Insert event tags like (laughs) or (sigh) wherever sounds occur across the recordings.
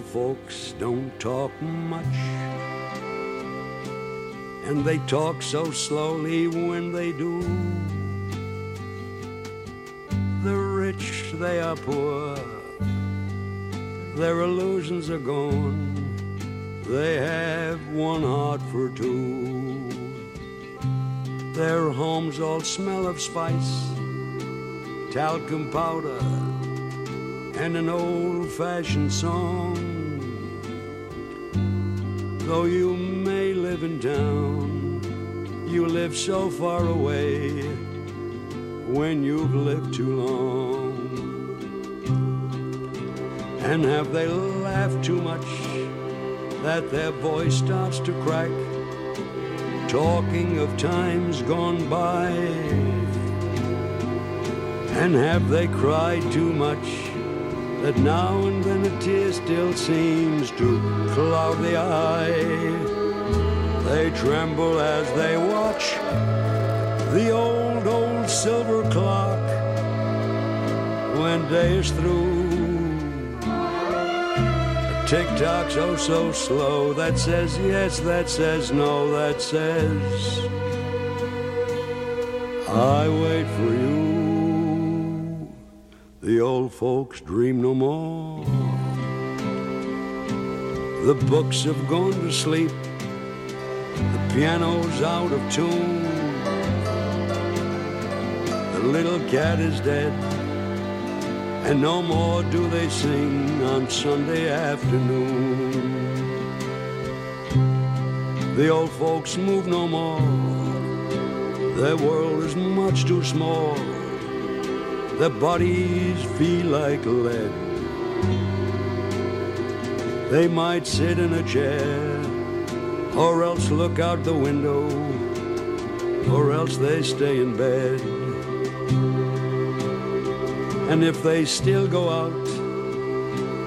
Folks don't talk much, and they talk so slowly when they do. The rich, they are poor, their illusions are gone. They have one heart for two. Their homes all smell of spice, talcum powder, and an old fashioned song. Though you may live in town, you live so far away when you've lived too long. And have they laughed too much that their voice starts to crack? Talking of times gone by. And have they cried too much that now and then a tear still seems to cloud the eye? They tremble as they watch the old, old silver clock when day is through. Tick tock's oh so slow that says yes, that says no, that says I wait for you. The old folks dream no more. The books have gone to sleep. The piano's out of tune. The little cat is dead. And no more do they sing on Sunday afternoon. The old folks move no more. Their world is much too small. Their bodies feel like lead. They might sit in a chair, or else look out the window, or else they stay in bed. And if they still go out,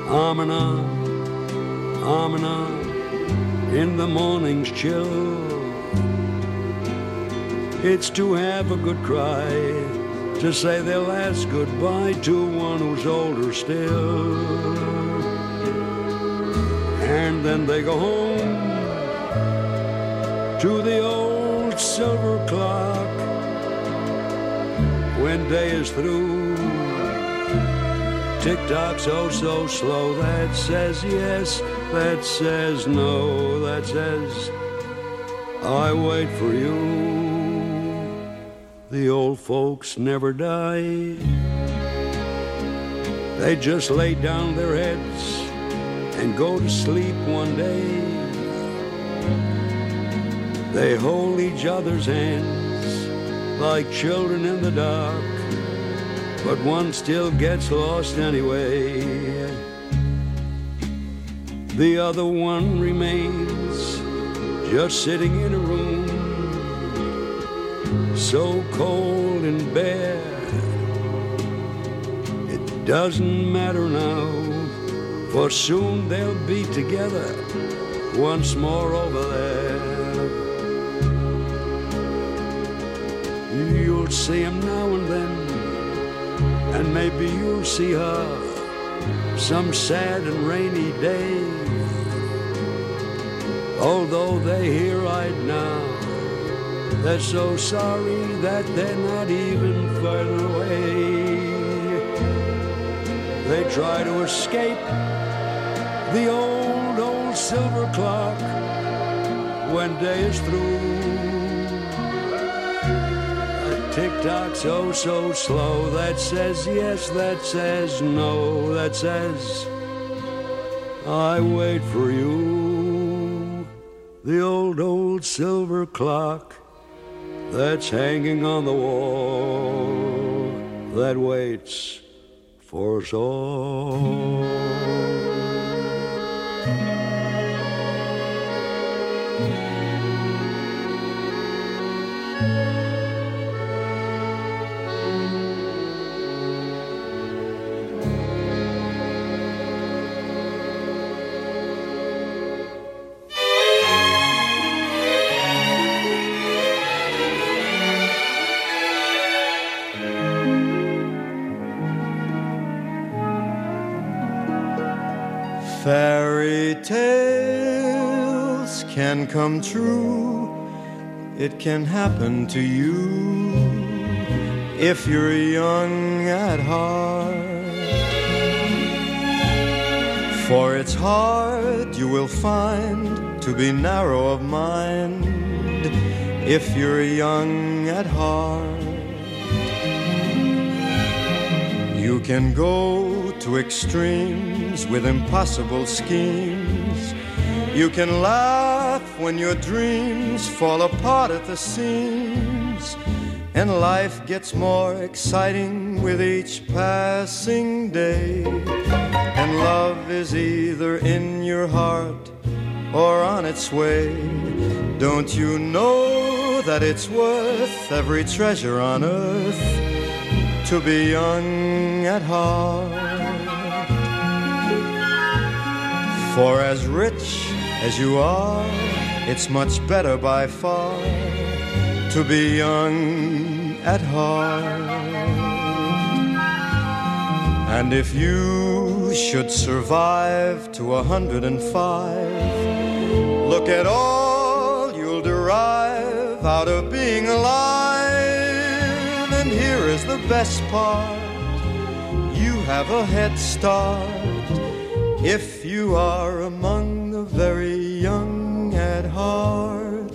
arm in arm, arm in arm, in the morning's chill, it's to have a good cry, to say their last goodbye to one who's older still. And then they go home to the old silver clock when day is through. Tick tock's oh so slow that says yes, that says no, that says I wait for you. The old folks never die. They just lay down their heads and go to sleep one day. They hold each other's hands like children in the dark, but one still gets lost anyway. The other one remains just sitting in a room so cold and bare. It doesn't matter now, for soon they'll be together once more over there. You'll see him now and then, and maybe you'll see her some sad and rainy day. Although they're here right now, they're so sorry that they're not even further away. They try to escape the old, old silver clock when day is through. Tick tock's oh so slow that says yes, that says no, that says I wait for you. The old, old silver clock that's hanging on the wall that waits for us all. Fairy tales can come true. It can happen to you if you're young at heart. For it's hard, you will find, to be narrow of mind if you're young at heart. You can go to extremes with impossible schemes. You can laugh when your dreams fall apart at the seams. And life gets more exciting with each passing day. And love is either in your heart or on its way. Don't you know that it's worth every treasure on earth? to be young at heart. For as rich as you are, it's much better by far to be young at heart. And if you should survive to a hundred and five, look at all you'll derive out of being alive. And here is the best part. You have a head start if you are among the very young at heart.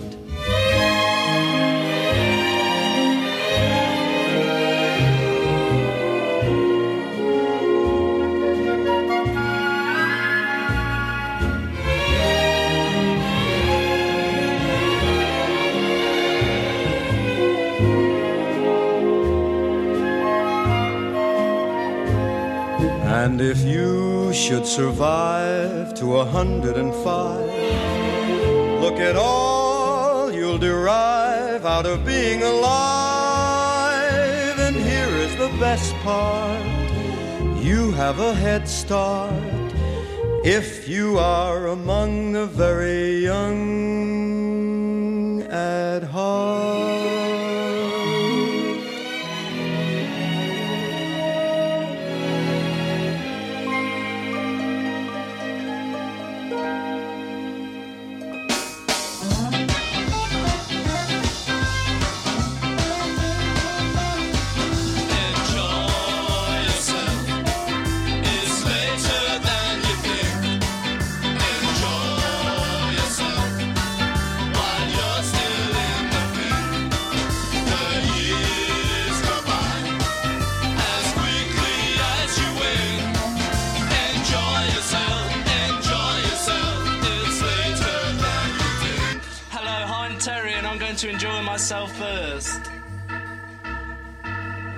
And if you should survive to a hundred and five, look at all you'll derive out of being alive. And here is the best part you have a head start if you are among the very young at heart.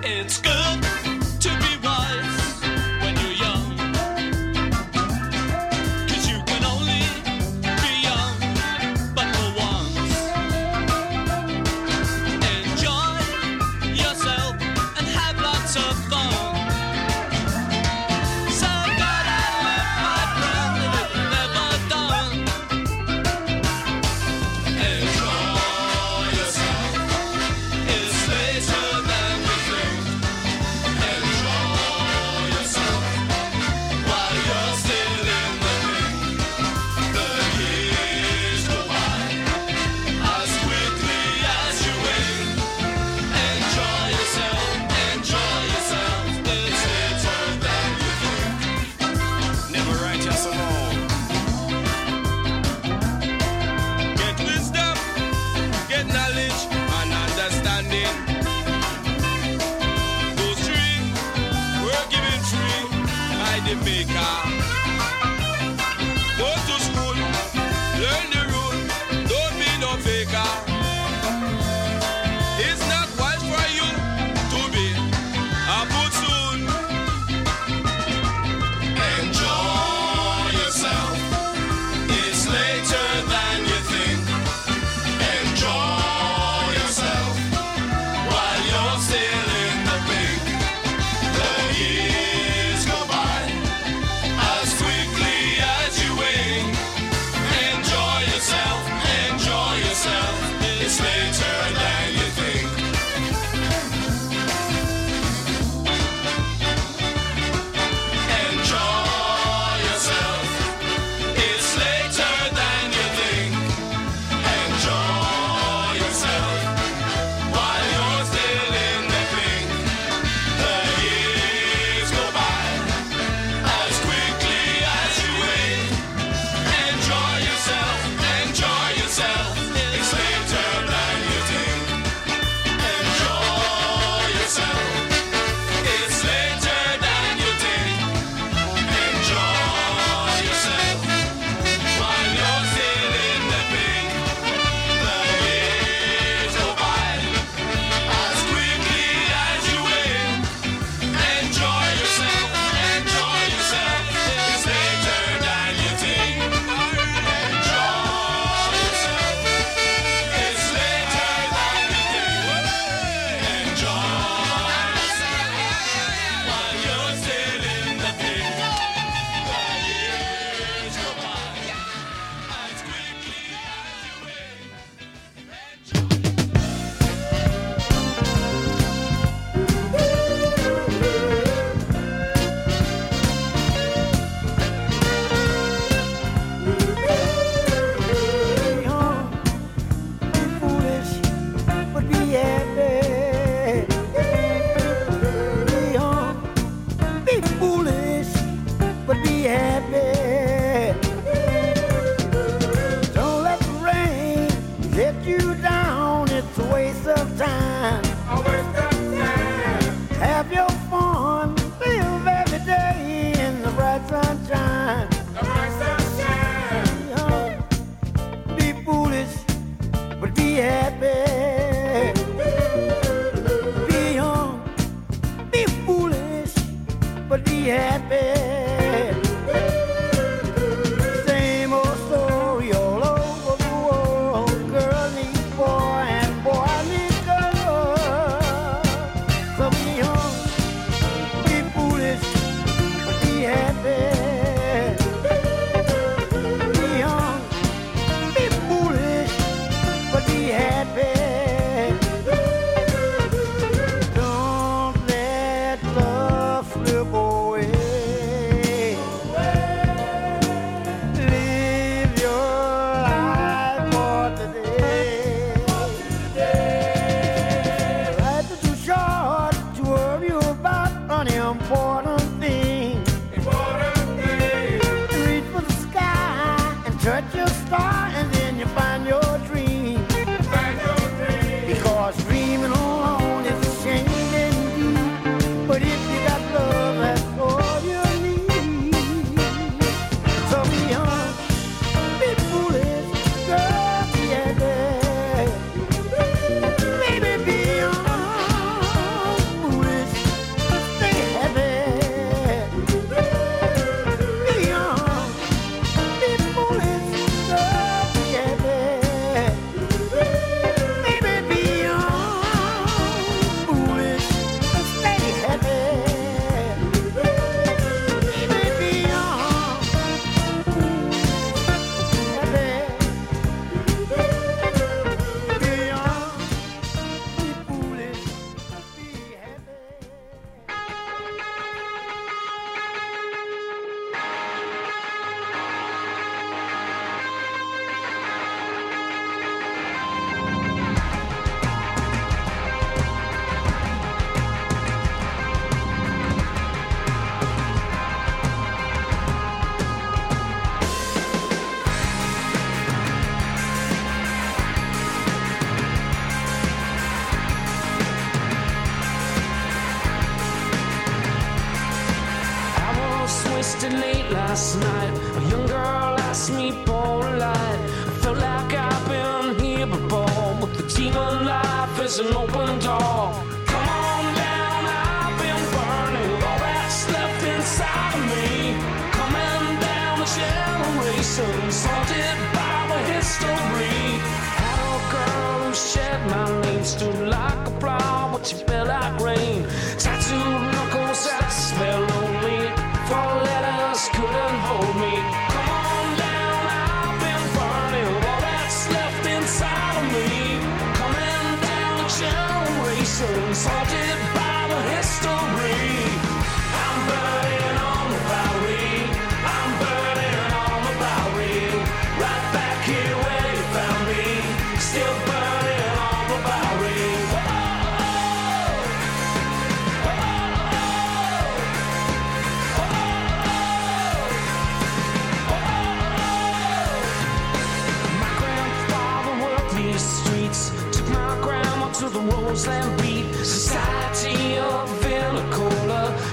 It's good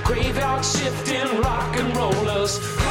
things we won and the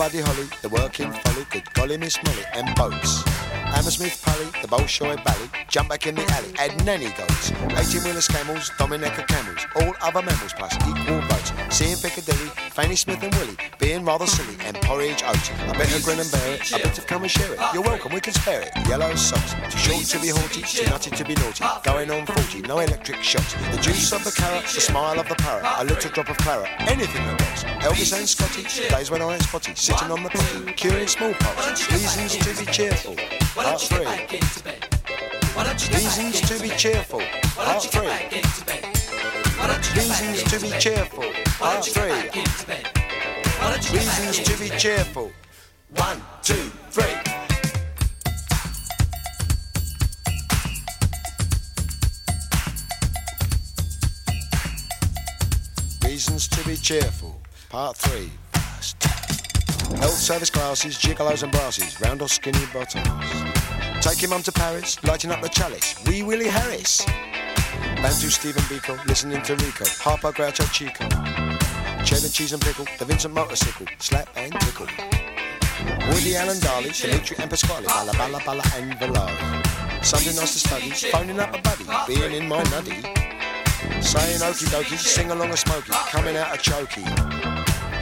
Buddy Holly, the working folly, good golly Miss Molly, and boats. Hammersmith Pally, the Bolshoi Bally, jump back in the alley, add nanny goats. 18 wheeler camels, Dominica camels, all other mammals plus equal votes. Seeing Piccadilly, Fanny Smith and Willie, being rather silly, and porridge oats. I better grin and bear it, I better come and share it. You're welcome, we can spare it. Yellow socks, too short to be haughty, too nutty to be naughty. Going on 40, no electric shocks. The juice of the carrot, the smile of the parrot, a little drop of claret, anything that works. Elvis and Scotty, days when I ain't spotty, sitting on the potty, curing smallpox. Reasons to be cheerful. Part don't you get three. back into bed? Why don't you get back Reasons to be cheerful. Part don't you get three. back into bed? Why don't you get back Reasons to be cheerful. Part don't you get three. back into bed? Why don't you get back Reasons to be cheerful. One, two, three. Reasons to be cheerful. Part three. Health service classes, gigolos and brasses, round or skinny bottoms. Taking mum to Paris, lighting up the chalice. Wee Willie Harris. Bantu, Stephen Biko, listening to Rico, Harpo, Groucho, Chico, Cheddar, Cheese and Pickle, The Vincent Motorcycle, Slap and Tickle, Woody Allen, Darley, Dimitri and Pasquale, Bala Bala Bala and Valari. Sunday nights to study, phoning up a buddy, being in my nuddy, saying Okie dokey, sing along a smoky, coming out a chokey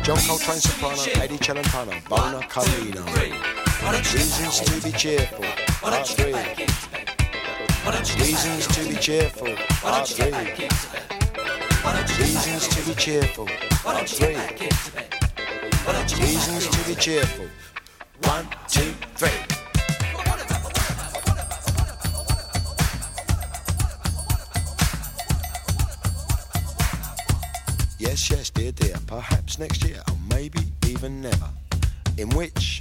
John Coltrane Soprano, Eddie Celentano, Bona Carlino. Reasons to be cheerful. Part 3. Reasons to be cheerful, part three. Reasons to be cheerful, part three. Reasons to be cheerful. One, two, three. Yes, yes, dear, dear. Perhaps next year, or maybe even never. In which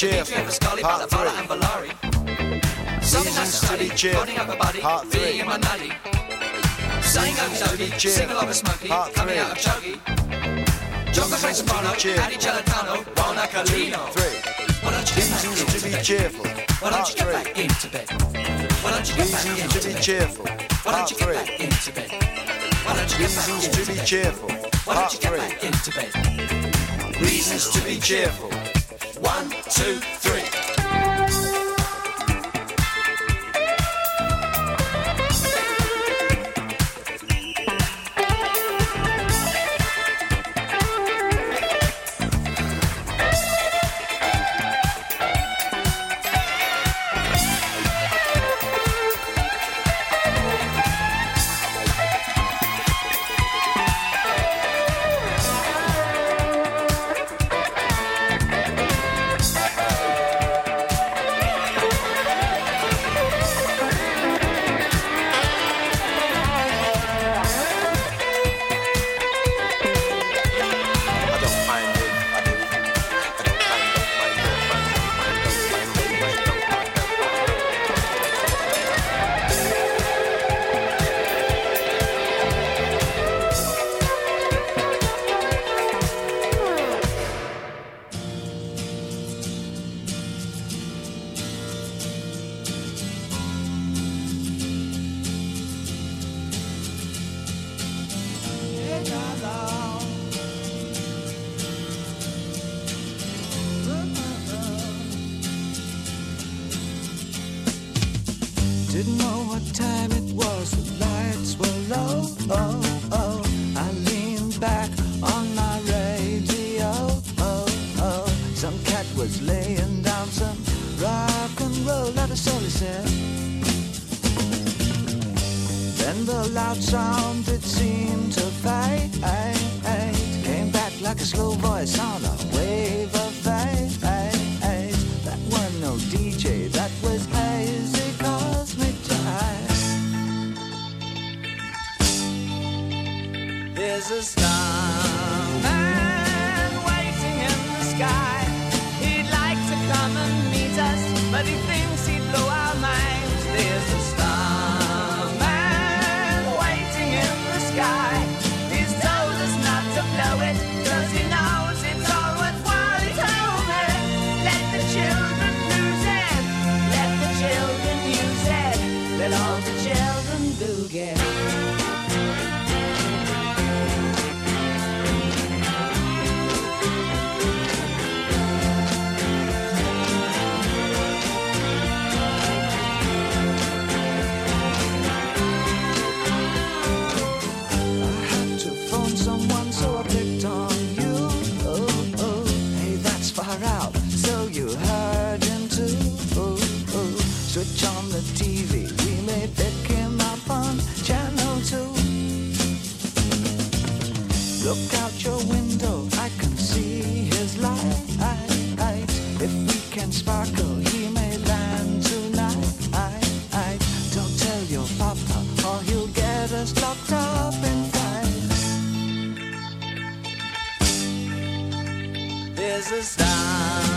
Saying Reasons to be okie dokie, sing along a cheerful, smoky, part three. of chuggy. John Coltrane Reasons to be soprano, cheerful. Eddie Celentano, Bona Carlino. Three. Why don't you get back into to be bed? cheerful, Why don't you get back into bed? Why don't you get back into to be bed? cheerful, Why don't you get back into bed? Why don't you get back Reasons into to be bed? cheerful, Why don't you get back into bed? Reasons to be cheerful. Two, three. Look out your window, I can see his light. If we can sparkle, he may land tonight. Don't tell your papa, or he'll get us locked up in fights. There's a star.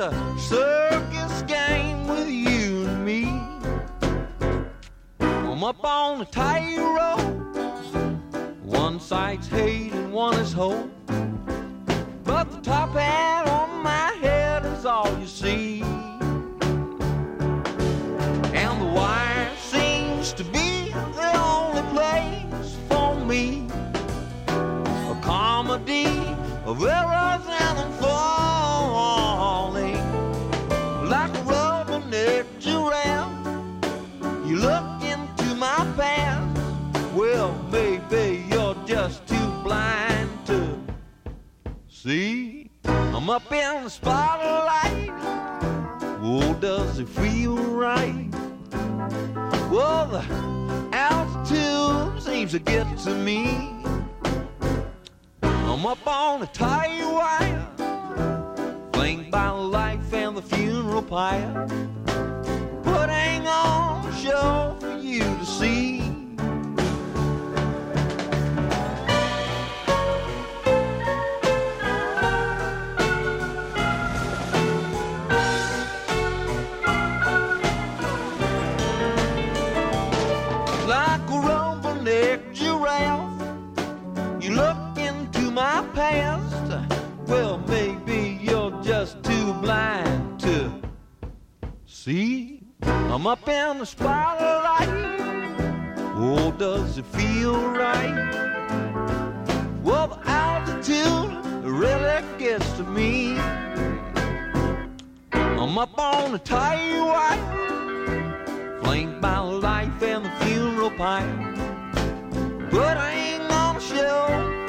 a circus game with you and me. I'm up on the tightrope. One side's hate and one is hope. up in the spotlight. Oh, does it feel right? Well, the altitude seems to get to me. I'm up on a tight wire, flanked by life and the funeral pyre, putting on a show for you to see. past? Well, maybe you're just too blind to see. I'm up in the spotlight. Oh, does it feel right? Well, altitude really gets to me. I'm up on the tight wire, flanked by life and the funeral pyre. But I ain't gonna show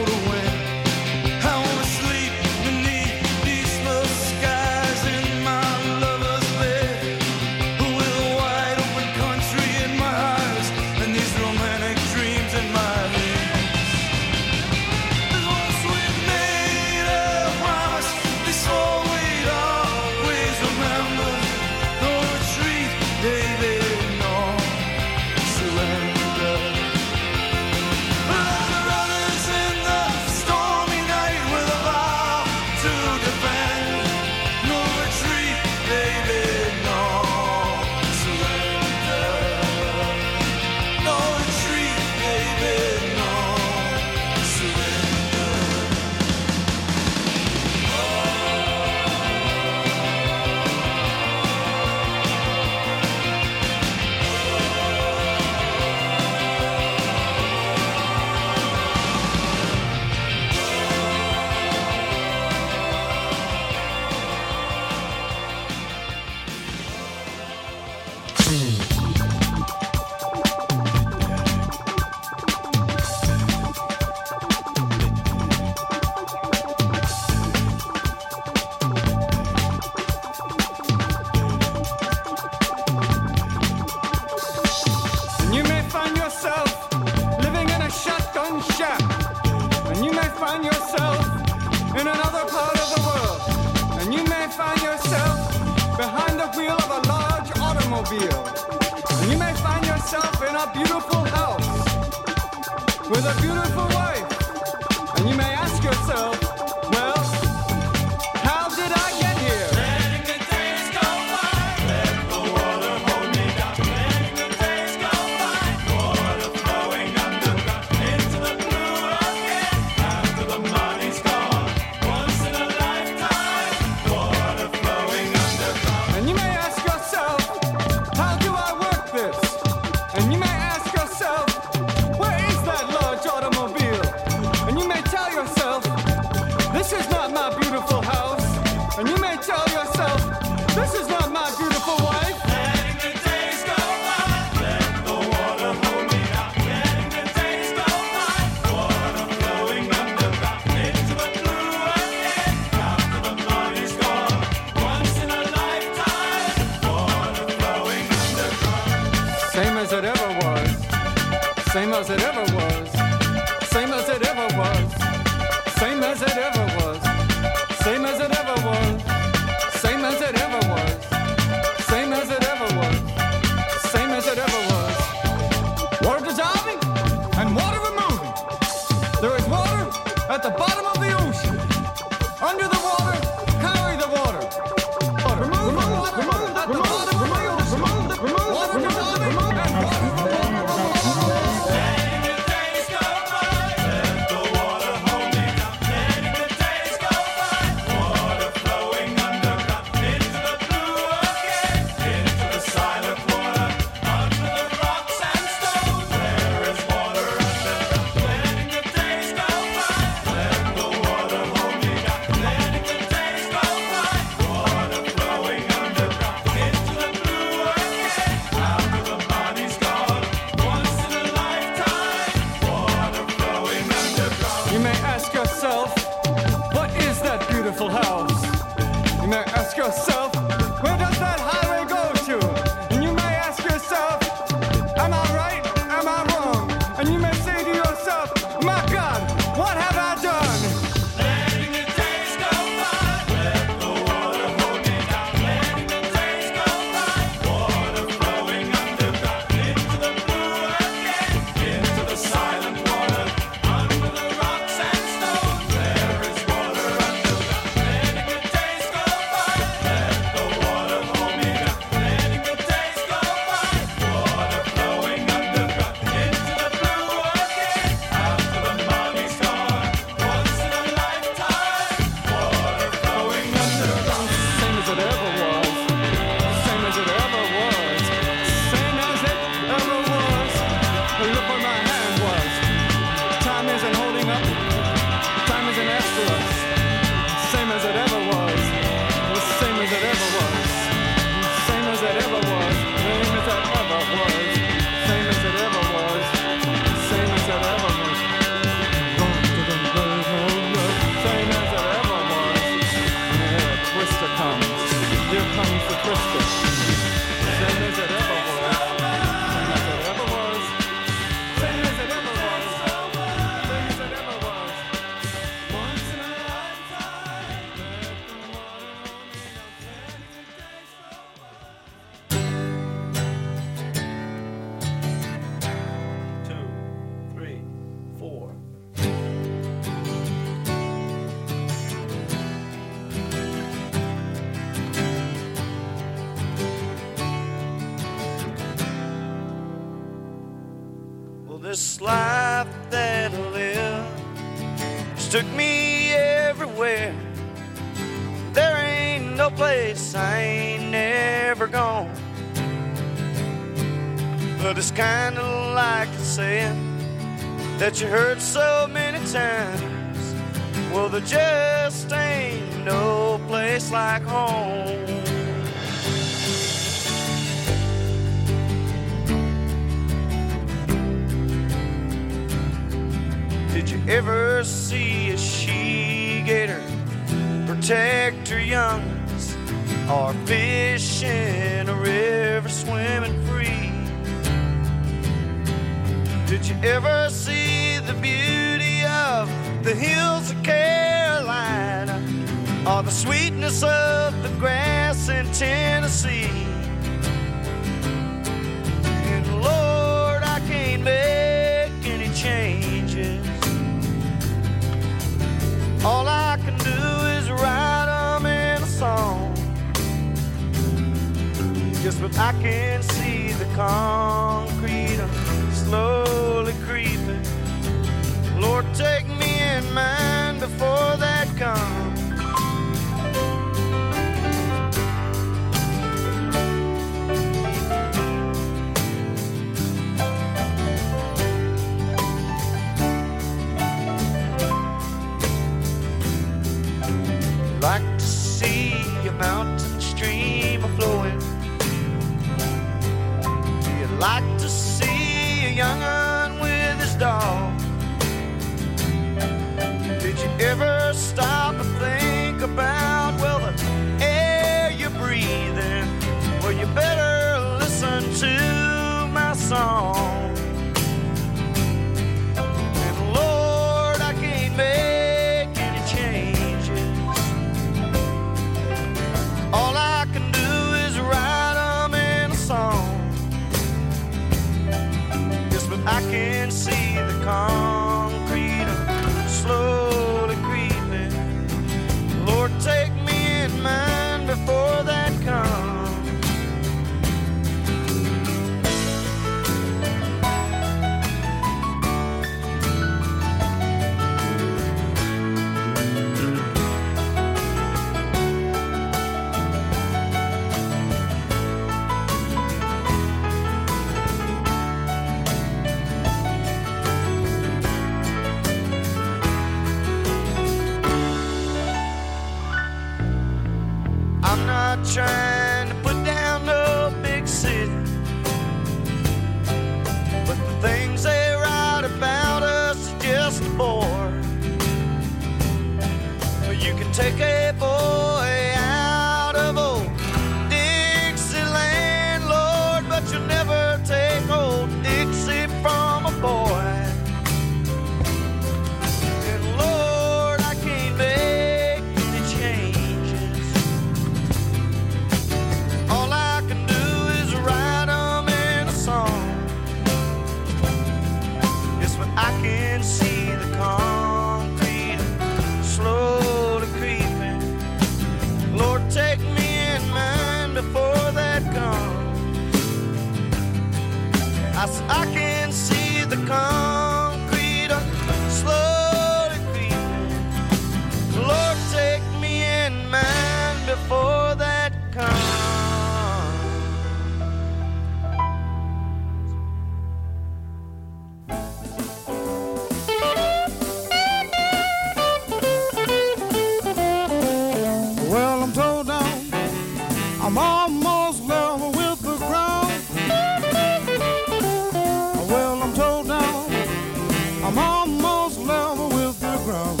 I'm almost level with the ground.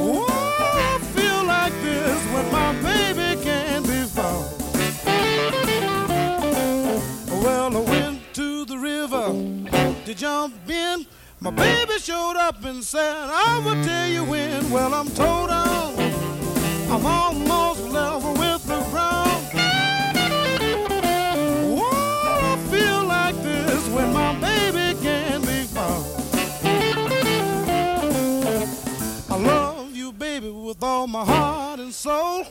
Oh, I feel like this when my baby can't be found. Well, I went to the river to jump in. My baby showed up and said, I will tell you when. Well, I'm told. I'm almost level with my heart and soul.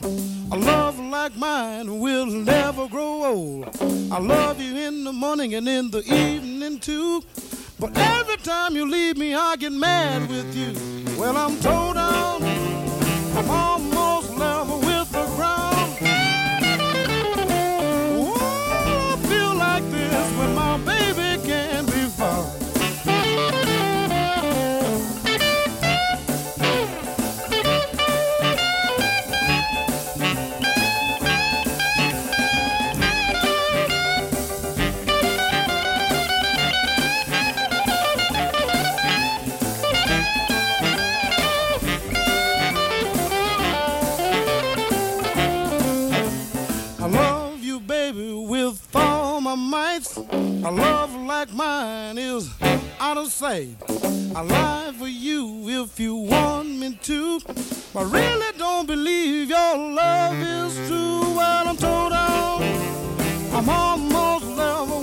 A love like mine will never grow old. I love you in the morning and in the evening too. But every time you leave me, I get mad with you. Well, I'm told I'm, I'm almost level. A love like mine is out of sight. I lie for you if you want me to. I really don't believe your love is true. Well, I'm told out. I'm almost level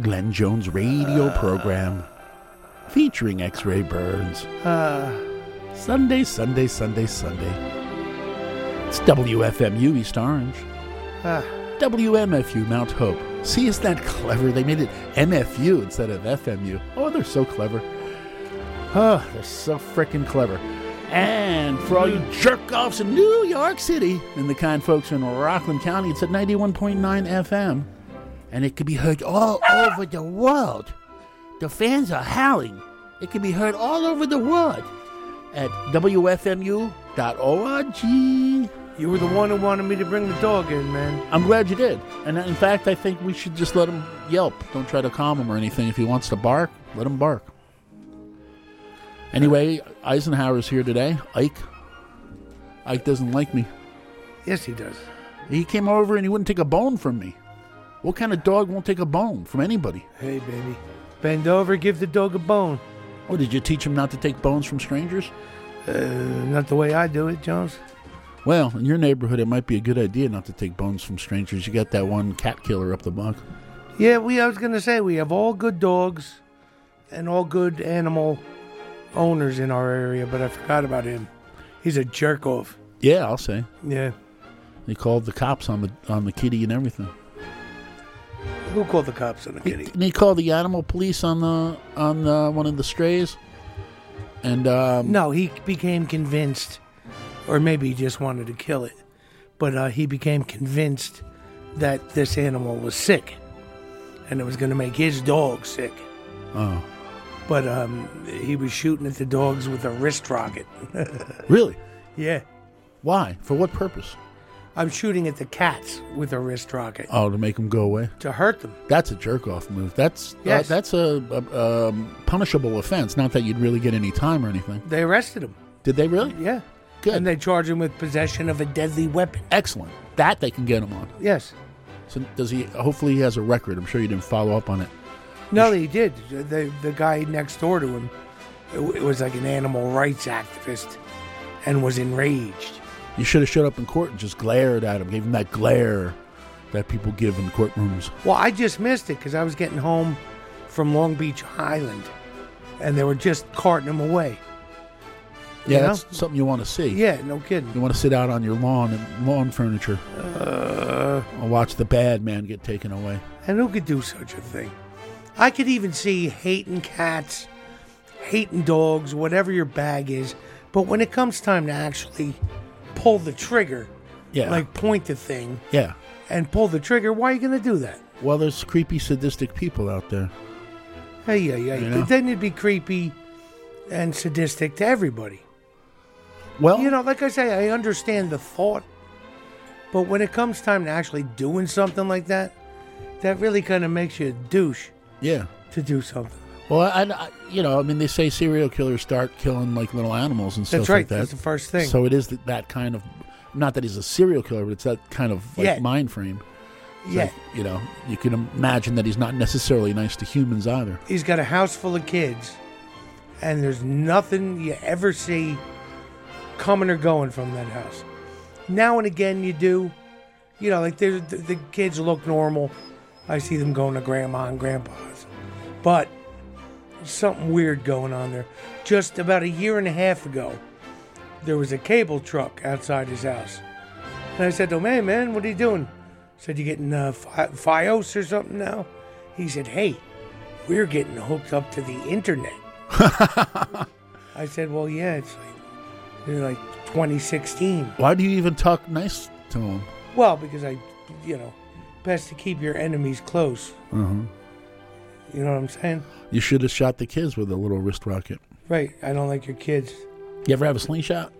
Glen Jones radio program featuring X Ray Burns. Ah. Sunday, Sunday, Sunday, Sunday. It's WFMU East Orange. Ah. WMFU Mount Hope. See, isn't that clever? They made it MFU instead of FMU. Oh, they're so clever. Oh, they're so freaking clever. And for all you jerk offs in New York City and the kind folks in Rockland County, it's at 91.9 FM. And it can be heard all over the world. The fans are howling. It can be heard all over the world at WFMU.org. You were the one who wanted me to bring the dog in, man. I'm glad you did. And in fact, I think we should just let him yelp. Don't try to calm him or anything. If he wants to bark, let him bark. Anyway, Eisenhower's here today. Ike. Ike doesn't like me. Yes, he does. He came over and he wouldn't take a bone from me. What kind of dog won't take a bone from anybody? Hey, baby. Bend over, give the dog a bone. Oh, did you teach him not to take bones from strangers? Uh, not the way I do it, Jones. Well, in your neighborhood, it might be a good idea not to take bones from strangers. You got that one cat killer up the block. Yeah, we. I was gonna say we have all good dogs, and all good animal owners in our area, but I forgot about him. He's a jerk off. Yeah, I'll say. Yeah. They called the cops on the on the kitty and everything. Who called the cops on the He, kitty? and he called the animal police on the on the, one of the strays. And um, No, he became convinced or maybe he just wanted to kill it. But uh, he became convinced that this animal was sick, and it was going to make his dog sick. Oh, But um, he was shooting at the dogs with a wrist rocket. (laughs) really? yeah, Why? For what purpose? I'm shooting at the cats with a wrist rocket Oh, to make them go away. to hurt them. That's a jerk off move. That's Yes. that, that's a, a um, punishable offense. Not that you'd really get any time or anything. They arrested him. Did they really? Yeah. Good. And they charge him with possession of a deadly weapon. Excellent. That they can get him on. Yes. So does he? Hopefully he has a record. I'm sure you didn't follow up on it. No, he did. The the guy next door to him, it, w- it was like an animal rights activist, and was enraged. You should have showed up in court and just glared at him. Gave him that glare that people give in courtrooms. Well, I just missed it because I was getting home from Long Beach Island, and they were just carting him away. Yeah, You know? that's something you want to see. Yeah, no kidding. You want to sit out on your lawn and lawn furniture Uh, and watch the bad man get taken away. and who could do such a thing? I could even see hating cats, hating dogs, whatever your bag is. But when it comes time to actually pull the trigger, Yeah. like point the thing Yeah. and pull the trigger, why are you going to do that? Well, there's creepy, sadistic people out there. Hey, yeah, yeah. You know? Then it'd be creepy and sadistic to everybody. Well, You know, like I say, I understand the thought, but when it comes time to actually doing something like that, that really kind of makes you a douche yeah. to do something. Well, I, I- you know, I mean, they say serial killers start killing like little animals and stuff That's right. like that. That's the first thing. So it is that, that kind of, not that he's a serial killer, but it's that kind of like Yeah. mind frame. It's Yeah. like, you know, you can imagine that he's not necessarily nice to humans either. He's got a house full of kids, and there's nothing you ever see coming or going from that house. Now and again, you do. You know, like there's- the, the kids look normal. I see them going to grandma and grandpa's. But something weird going on there. Just about a year and a half ago, there was a cable truck outside his house. And I said to him, hey, man, what are you doing? I said, you getting uh, Fi- Fios or something now? He said, hey, we're getting hooked up to the internet. (laughs) I said, well, yeah, it's like, you know, like 2016. Why do you even talk nice to him? Well, because I, you know, best to keep your enemies close. Uh-huh. You know what I'm saying? You should have shot the kids with a little wrist rocket. Right. I don't like your kids. You ever have a slingshot?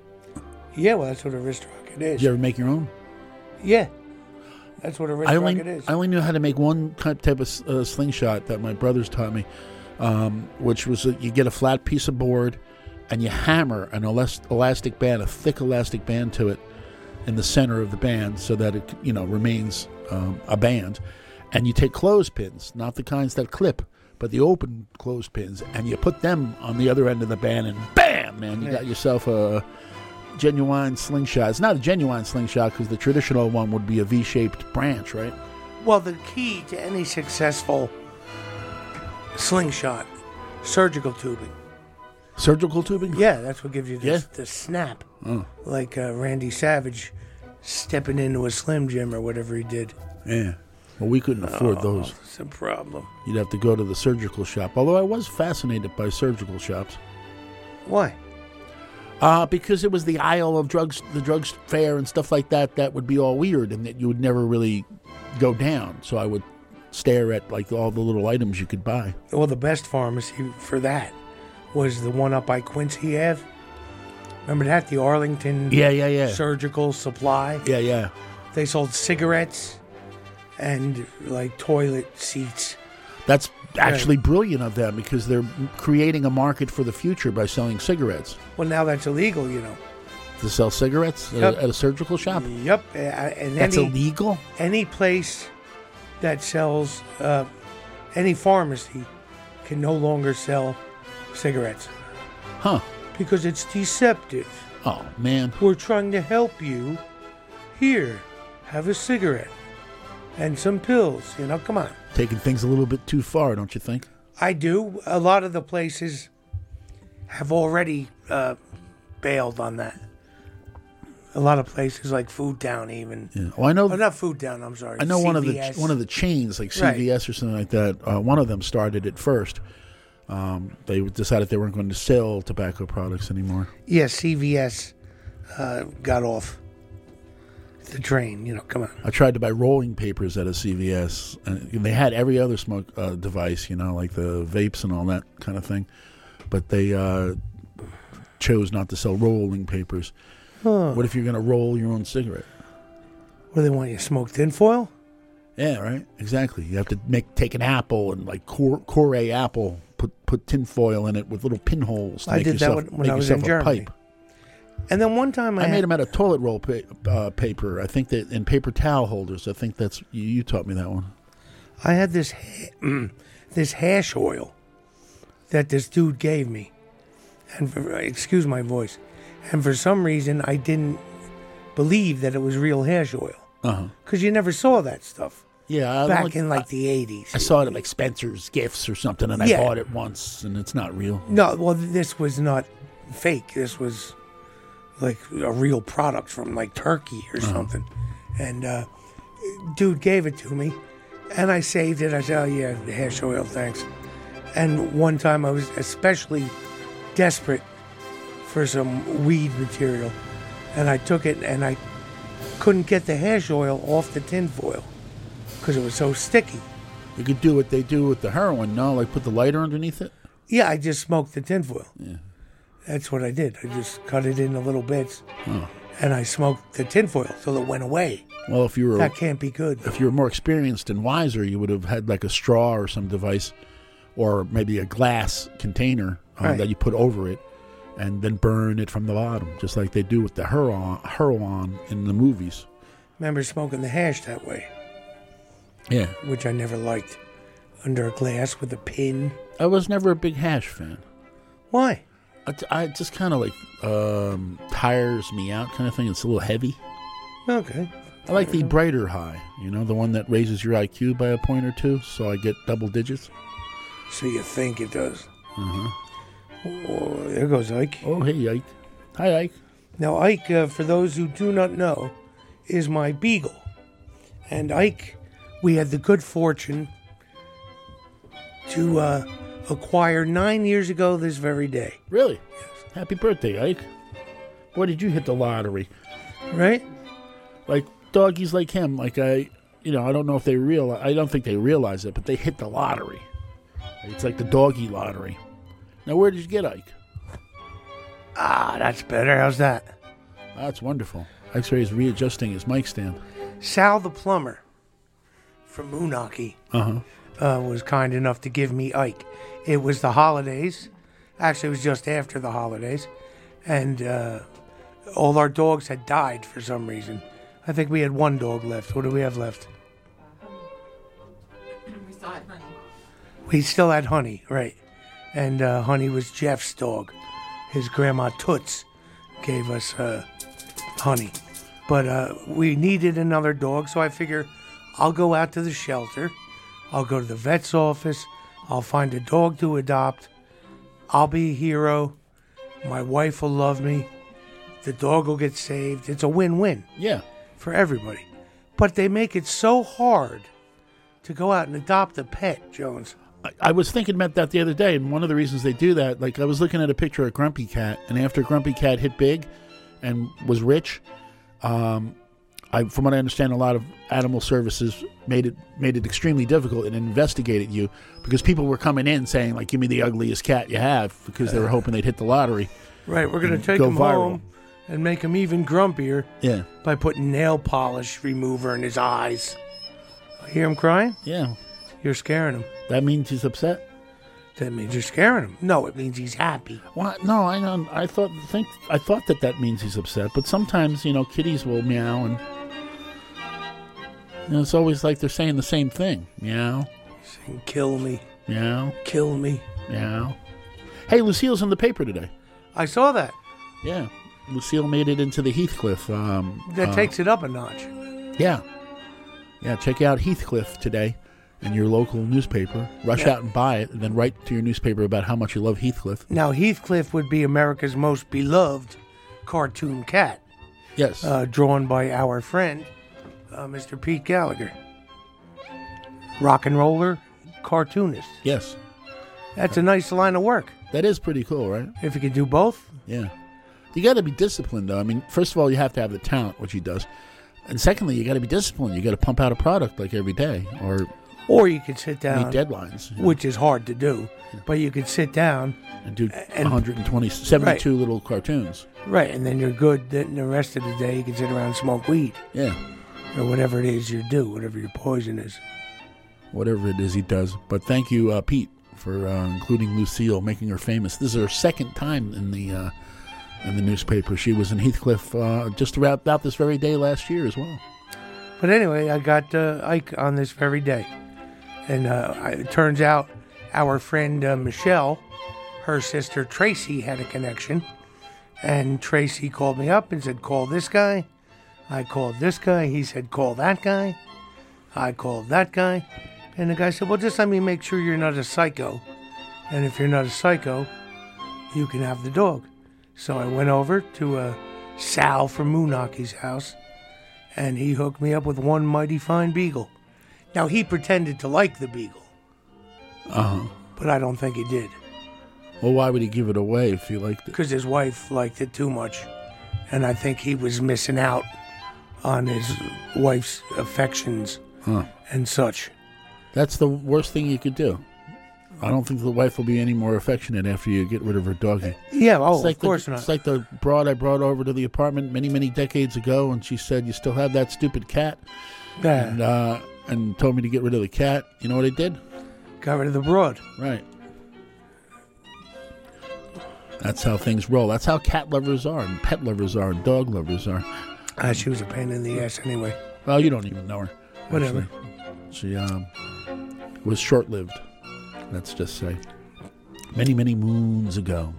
Yeah, well, that's what a wrist rocket is. You ever make your own? Yeah. That's what a wrist I only, rocket is. I only knew how to make one type type of uh, slingshot that my brothers taught me, um, which was that you get a flat piece of board and you hammer an elastic band, a thick elastic band to it in the center of the band so that it you know remains um, a band. And you take clothespins, not the kinds that clip, but the open clothespins, and you put them on the other end of the band, and bam, man, you Yeah. got yourself a genuine slingshot. It's not a genuine slingshot because the traditional one would be a V-shaped branch, right? Well, the key to any successful slingshot, surgical tubing. Surgical tubing? Yeah, that's what gives you the, Yeah? the snap. Oh. Like uh, Randy Savage stepping into a Slim Jim or whatever he did. Yeah. Well, we couldn't afford Oh, those. It's a problem. You'd have to go to the surgical shop. Although I was fascinated by surgical shops. Why? Uh, because it was the aisle of drugs, the drugs fair and stuff like that. That would be all weird, and that you would never really go down. So I would stare at like all the little items you could buy. Well, the best pharmacy for that was the one up by Quincy Ave. Remember that? The Arlington Yeah, yeah, yeah. Surgical Supply. Yeah, yeah. They sold cigarettes and like toilet seats. That's actually brilliant of them because they're creating a market for the future by selling cigarettes. Well, now that's illegal, you know. To sell cigarettes at, Yep. a, at a surgical shop? Yep. And That's any, illegal? Any place that sells, uh, any pharmacy can no longer sell cigarettes Huh. because it's deceptive. Oh, man. We're trying to help you. Here, have a cigarette and some pills. You know, come on. Taking things a little bit too far, don't you think? I do. A lot of the places have already uh, bailed on that. A lot of places like Food Town, even. Yeah. Well, I know. Oh, not Food Town. I'm sorry. I know one of the one of the chains like Right. CVS or something like that. Uh, one of them started it first. Um, they decided they weren't going to sell tobacco products anymore. Yeah, CVS uh, got off the train. You know, come on. I tried to buy rolling papers at a CVS, and they had every other smoke uh, device, you know, like the vapes and all that kind of thing, but they uh, chose not to sell rolling papers. Huh. What if you're going to roll your own cigarette? What do they want you to smoke tinfoil? Yeah, right. Exactly. You have to make take an apple and like core, core apple, put put tinfoil in it with little pinholes. To I make did that when- when I was in Germany. pipe. And then one time I, I made them out of toilet roll pa- uh, paper. I think that in paper towel holders. I think that's you, you taught me that one. I had this ha- (clears throat) this hash oil that this dude gave me, and for, excuse my voice, and for some reason I didn't believe that it was real hash oil Uh because you never saw that stuff Yeah, I back like- in like the eighties. I saw it at like Spencer's Gifts or something, and I bought it once, and it's not real. No, well, this was not fake. This was like a real product from like Turkey or Uh-huh. something. And uh, dude gave it to me, and I saved it. I said, "Oh yeah, hash oil, thanks." And one time I was especially desperate for some weed material, and I took it and I couldn't get the hash oil off the tinfoil because it was so sticky. You could do what they do with the heroin, no? Like put the lighter underneath it. Yeah, I just smoked the tinfoil. Yeah. That's what I did. I just cut it into little bits Oh. and I smoked the tinfoil till it went away. Well, if you were That can't be good. if you were more experienced and wiser, you would have had like a straw or some device, or maybe a glass container uh, Right. that you put over it, and then burn it from the bottom, just like they do with the heroin, heroin in the movies. Remember smoking the hash that way, Yeah, which I never liked. Under a glass with a pin. I was never a big hash fan. Why? I, just kind of like um, tires me out, kind of thing. It's a little heavy. Okay. I like the brighter high, you know, the one that raises your IQ by a point or two, so I get double digits. So you think it does. Uh-huh. Oh, there goes Ike. Oh, hey, Ike. Hi, Ike. Now, Ike, uh, for those who do not know, is my beagle. And Ike, we had the good fortune to uh, acquire nine years ago this very day. Really? Yes. Happy birthday, Ike. Boy, did you hit the lottery. Right? Like doggies like him, like I, you know, I don't know if they realize, I don't think they realize it, but they hit the lottery. It's like the doggy lottery. Now, where did you get Ike? Ah, that's better. How's that? That's wonderful. X-ray is readjusting his mic stand. Sal the plumber from Moonachie Uh-huh. uh, was kind enough to give me Ike. It was the holidays. Actually, it was just after the holidays. And uh, all our dogs had died for some reason. I think we had one dog left. What do we have left? (clears throat) We still had honey. We still had Honey, right. And uh, Honey was Jeff's dog. His grandma Toots gave us uh, Honey. But uh, we needed another dog, so I figure I'll go out to the shelter. I'll go to the vet's office. I'll find a dog to adopt. I'll be a hero. My wife will love me. The dog will get saved. It's a win win. Yeah. For everybody. But they make it so hard to go out and adopt a pet, Jones. I, I was thinking about that the other day, and one of the reasons they do that, like I was looking at a picture of Grumpy Cat, and after Grumpy Cat hit big and was rich, um, I, from what I understand, a lot of animal services made it made it extremely difficult and investigated you because people were coming in saying like, "Give me the ugliest cat you have," because they were hoping they'd hit the lottery. Right, we're going to take go him viral. home and make him even grumpier Yeah, by putting nail polish remover in his eyes. Hear him crying? yeah. You're scaring him. That means he's upset. That means you're scaring him. No, it means he's happy. What? No, I. I thought think I thought that that means he's upset, but sometimes you know kitties will meow and. Know, it's always like they're saying the same thing. Meow, Saying, kill me, meow, kill me. meow. Hey, Lucille's in the paper today. I saw that. Yeah, Lucille made it into the Heathcliff. Um, That uh, takes it up a notch. Yeah, yeah. Check out Heathcliff today in your local newspaper. Rush Yeah. out and buy it, and then write to your newspaper about how much you love Heathcliff. Now, Heathcliff would be America's most beloved cartoon cat, Yes. uh, drawn by our friend, uh, Mr. Pete Gallagher. Rock and roller cartoonist. yes. That's a nice line of work. That is pretty cool, right? If you could do both, Yeah. You got to be disciplined, though. I mean, first of all, you have to have the talent, which he does, and secondly, you got to be disciplined. You got to pump out a product like every day, or Or you could sit down, meet deadlines, which is hard to do. But you could sit down, and do and- 120, 72 little cartoons. right, and then you're good. Then the rest of the day you can sit around and smoke weed. Yeah. Or whatever it is you do, whatever your poison is. whatever it is he does. But thank you, uh, Pete, for uh, including Lucille, making her famous. This is her second time in the uh, in the newspaper. She was in Heathcliff uh, just about, about this very day last year as well. But anyway, I got uh, Ike on this very day. And uh, it turns out our friend uh, Michelle, her sister Tracy, had a connection. And Tracy called me up and said, Call this guy. I called this guy. He said, Call that guy. I called that guy. And the guy said, Well, just let me make sure you're not a psycho. And if you're not a psycho, you can have the dog. So I went over to uh, Sal from Moonachie's house and he hooked me up with one mighty fine beagle. Now he pretended to like the beagle, Uh huh. but I don't think he did Well, why would he give it away if he liked it? because his wife liked it too much, and I think he was missing out on his wife's affections Huh. and such. That's the worst thing you could do. I don't think the wife will be any more affectionate after you get rid of her doggy. Yeah, oh, It's like of course the, not. It's like the broad I brought over to the apartment many, many decades ago, and she said, "You still have that stupid cat," Yeah. and uh, and told me to get rid of the cat. You know what I did? Got rid of the broad. Right. That's how things roll. That's how cat lovers are, and pet lovers are, and dog lovers are. Ah, she was a pain in the ass anyway. Well, you don't even know her. Whatever. actually. She um, was short-lived. Let's just say, many, many moons ago.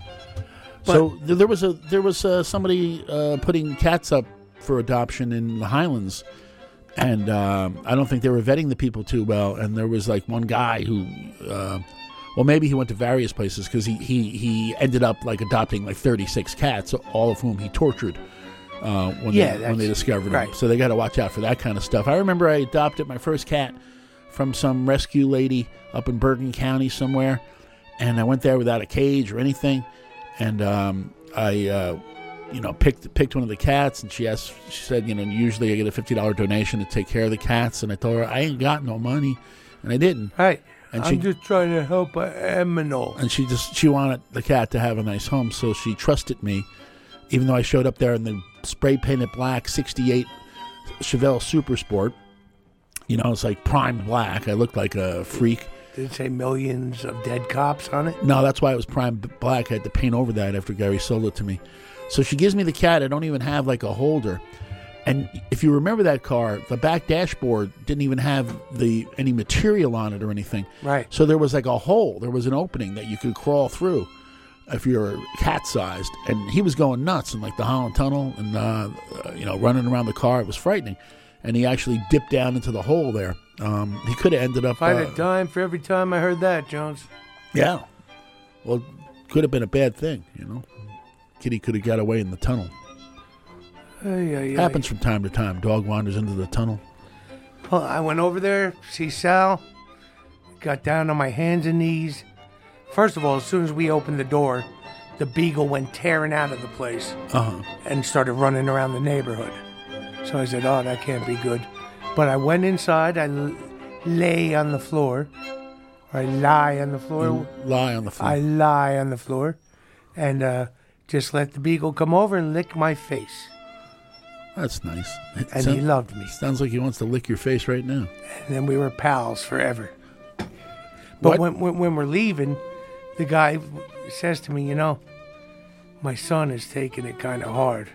so th- there was a there was uh, somebody uh, putting cats up for adoption in the Highlands, and um, I don't think they were vetting the people too well. And there was like one guy who, uh, well, maybe he went to various places because he, he he ended up like adopting like thirty six cats, all of whom he tortured. Uh, when Yeah, they, when they discovered him, so they got to watch out for that kind of stuff. I remember I adopted my first cat from some rescue lady up in Bergen County somewhere, and I went there without a cage or anything, and um, I, uh, you know, picked picked one of the cats, and she asked, she said, you know, usually I get a fifty dollar donation to take care of the cats, and I told her I ain't got no money, and I didn't. Right. And I'm she just trying to help a Eminol. and she just she wanted the cat to have a nice home, so she trusted me, even though I showed up there in the spray painted black '68 Chevelle Super Sport. You know, it's like prime black. I looked like a freak. Did it say millions of dead cops on it? No, that's why it was prime black. I had to paint over that after Gary sold it to me. So she gives me the cat. I don't even have like a holder. And if you remember that car, the back dashboard didn't even have the any material on it or anything. Right. So there was like a hole. There was an opening that you could crawl through if you're cat sized. And he was going nuts in like the Holland Tunnel and uh, uh, you know running around the car. It was frightening. And he actually dipped down into the hole there. Um, he could have ended up. If I had uh, a dime for every time I heard that, Jones. yeah. Well, could have been a bad thing, you know. Kitty could have got away in the tunnel. Ay, ay, ay. Happens from time to time. Dog wanders into the tunnel. Well, I went over there, see Sal, got down on my hands and knees. First of all, as soon as we opened the door, the beagle went tearing out of the place Uh huh. and started running around the neighborhood. So I said, Oh, that can't be good. But I went inside, I l- lay on the floor, or I lie on the floor. Lie on the floor. I lie on the floor and uh, just let the beagle come over and lick my face. That's nice. It And sound- he loved me. Sounds like he wants to lick your face right now. and then we were pals forever. But when, when when we're leaving, the guy says to me, "You know, my son is taking it kind of hard."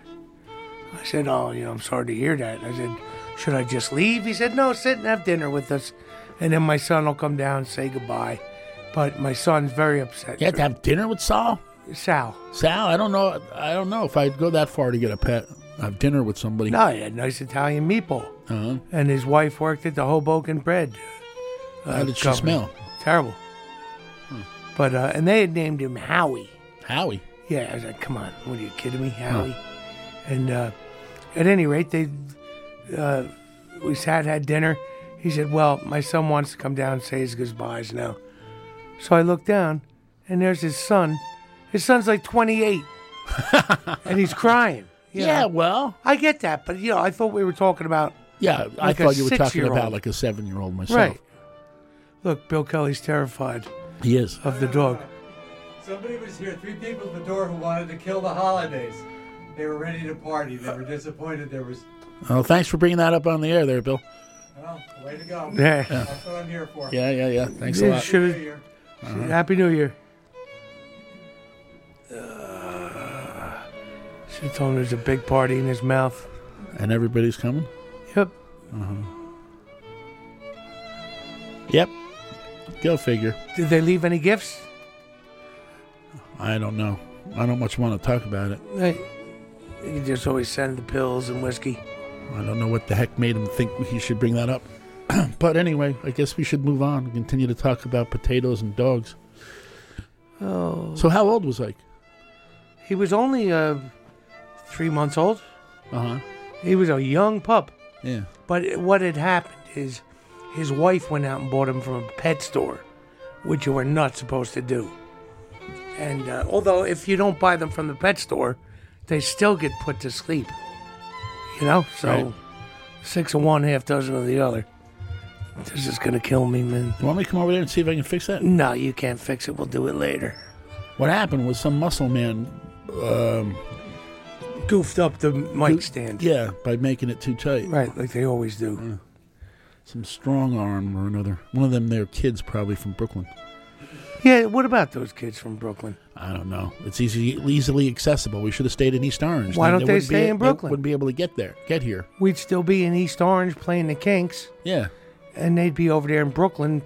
I said, "Oh, you know, I'm sorry to hear that." I said, "Should I just leave?" He said, "No, sit and have dinner with us, and then my son will come down and say goodbye." But my son's very upset. You had to have dinner with Sal. Sal. Sal, I don't know. I don't know if I'd go that far to get a pet. Have dinner with somebody. No, he had nice Italian meatball, Uh-huh. and his wife worked at the Hoboken Bread. uh, How did she company. smell? Terrible. But uh, and they had named him Howie. Howie. Yeah, I was like, come on, what are you kidding me, Howie? And uh, at any rate, they uh, we sat had dinner. He said, "Well, my son wants to come down and say his goodbyes now." So I looked down, and there's his son. His son's like 28. (laughs) and he's crying. you Yeah, know. well, I get that, but you know, I thought we were talking about yeah. I like a thought you were talking about like a seven-year-old myself. right. Look, Bill Kelly's terrified He is. of the dog. Somebody was here, three people at the door who wanted to kill the holidays. They were ready to party. They were disappointed there was. Well, thanks for bringing that up on the air, there, Bill. Well, way to go. Yeah. That's what I'm here for. Yeah, yeah, yeah. Thanks a lot. should've- New Year. Happy New Year. Uh, she told him there's a big party in his mouth. And everybody's coming. Yep. Yep. Go figure. Did they leave any gifts? I don't know. I don't much want to talk about it. Hey, you just always send the pills and whiskey. I don't know what the heck made him think he should bring that up. (clears throat) but anyway, I guess we should move on and continue to talk about potatoes and dogs. Oh. So, how old was Ike? He was only uh, three months old. Uh huh. He was a young pup. Yeah. But what had happened is his wife went out and bought him from a pet store, which you were not supposed to do. And uh, although if you don't buy them from the pet store, they still get put to sleep. You know? So Right. six of one, half dozen of the other. This is going to kill me, man. You want me to come over there and see if I can fix that? No, you can't fix it. We'll do it later. What happened was some muscle man, um, Goofed up the mic stand. yeah, by making it too tight. Right, like they always do. Some strong arm or another. One of them, their kids probably from Brooklyn. Yeah, what about those kids from Brooklyn? I don't know. It's easy, easily accessible. We should have stayed in East Orange. Why don't they wouldn't stay be, in Brooklyn? Wouldn't be able to get there, get here. We'd still be in East Orange playing the Kinks, Yeah, and they'd be over there in Brooklyn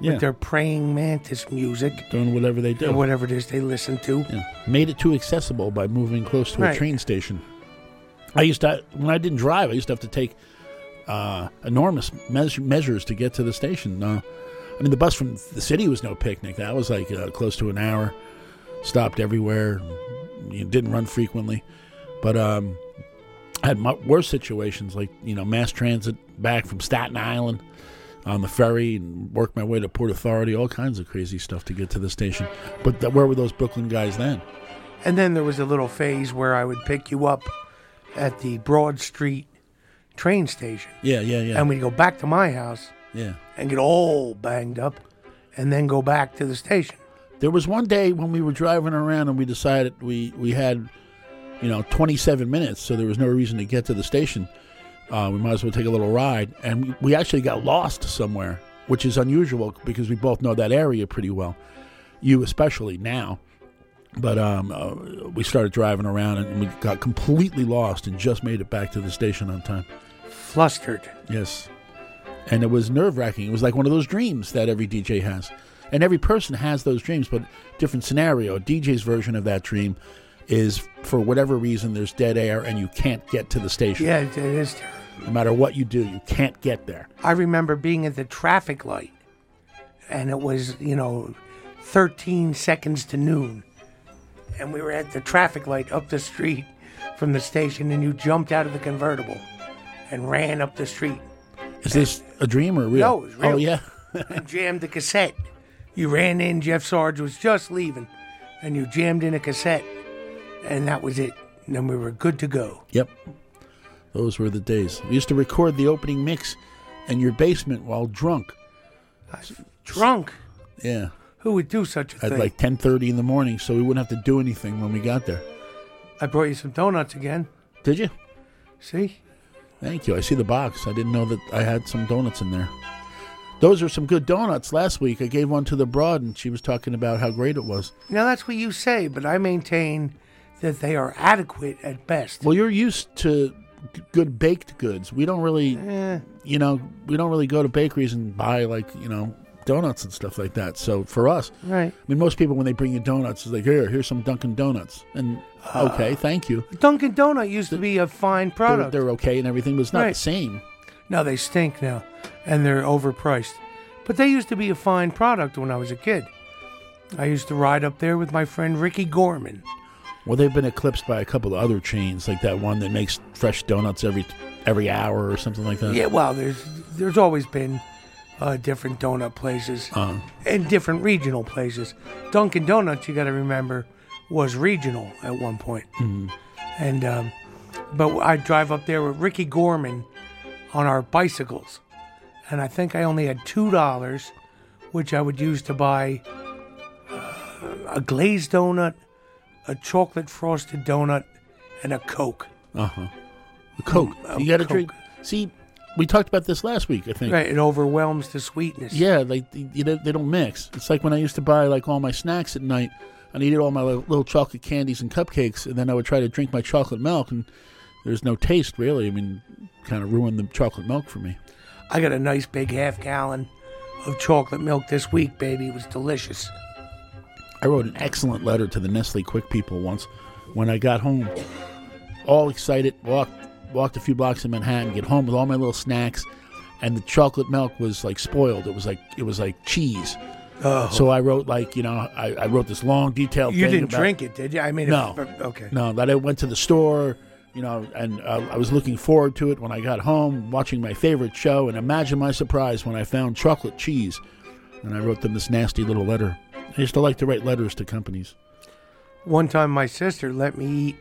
yeah. with their praying mantis music doing whatever they do. or whatever it is they listen to. Yeah. Made it too accessible by moving close to a train station. I used to, when I didn't drive, I used to have to take uh, enormous meas- measures to get to the station. Uh, I mean, the bus from the city was no picnic. That was like uh, close to an hour. Stopped everywhere. You didn't run frequently, but um, I had worse situations like you know mass transit back from Staten Island on the ferry and worked my way to Port Authority. All kinds of crazy stuff to get to the station. But th- where were those Brooklyn guys then? And then there was a little phase where I would pick you up at the Broad Street train station, Yeah, yeah, yeah, and we'd go back to my house yeah. and get all banged up, and then go back to the station. There was one day when we were driving around and we decided we, we had, you know, 27 minutes, so there was no reason to get to the station. Uh, we might as well take a little ride. And we, we actually got lost somewhere, which is unusual because we both know that area pretty well. You especially now. But um, uh, we started driving around and we got completely lost and just made it back to the station on time. Flustered. Yes. And it was nerve wracking. It was like one of those dreams that every DJ has. And every person has those dreams, but different scenario. DJ's version of that dream is for whatever reason there's dead air and you can't get to the station. Yeah, it is. terrible. No matter what you do, you can't get there. I remember being at the traffic light, and it was, you know, 13 seconds to noon. And we were at the traffic light up the street from the station, and you jumped out of the convertible and ran up the street Is this a dream or real? No, it was oh, real. Oh yeah. (laughs) and jammed the cassette. You ran in, Jeff Sarge was just leaving, and you jammed in a cassette, and that was it. And then we were good to go. yep. Those were the days. We used to record the opening mix in your basement while drunk. Drunk. Yeah. Who would do such a At thing? At like 10:30 in the morning so we wouldn't have to do anything when we got there. I brought you some donuts again. Did you? See? Thank you. I see the box. I didn't know that I had some donuts in there. Those are some good donuts. Last week I gave one to the broad and she was talking about how great it was. Now that's what you say, but I maintain that they are adequate at best. Well, you're used to g- good baked goods. We don't really, Eh, you know, we don't really go to bakeries and buy like, you know, donuts and stuff like that. So for us, right. I mean, most people when they bring you donuts, it's like, here, here's some Dunkin' Donuts, and ah. okay, thank you. Dunkin' Donut used to be a fine They're, product. they're okay and everything, but it's not the same. No, they stink now, and they're overpriced. But they used to be a fine product when I was a kid. I used to ride up there with my friend Ricky Gorman. Well, they've been eclipsed by a couple of other chains, like that one that makes fresh donuts every every hour or something like that. Yeah, well, there's there's always been uh, different donut places Uh, and different regional places. Dunkin' Donuts, you got to remember, was regional at one point. Mhm. And um, but I drive up there with Ricky Gorman on our bicycles, and I think I only had two dollars, which I would use to buy uh, a glazed donut, a chocolate frosted donut, and a Coke. Uh huh. Coke. Mm, you got to drink. See, we talked about this last week. I think. Right, it overwhelms the sweetness. Yeah, like you know, they don't mix. It's like when I used to buy like all my snacks at night. I needed all my little, little chocolate candies and cupcakes, and then I would try to drink my chocolate milk, and there's no taste really. I mean, kind of ruined the chocolate milk for me. I got a nice big half gallon of chocolate milk this week, baby. It was delicious. I wrote an excellent letter to the Nestle Quik people once when I got home, all excited, walked walked a few blocks in Manhattan, get home with all my little snacks, and the chocolate milk was like spoiled. It was like it was like cheese. Oh. So I wrote like you know I, I wrote this long detailed. You didn't about- drink it, did you? I mean, no, if- okay. no. That I went to the store, you know, and uh, I was looking forward to it when I got home, watching my favorite show, and imagine my surprise when I found chocolate cheese, and I wrote them this nasty little letter. I used to like to write letters to companies. One time, my sister let me eat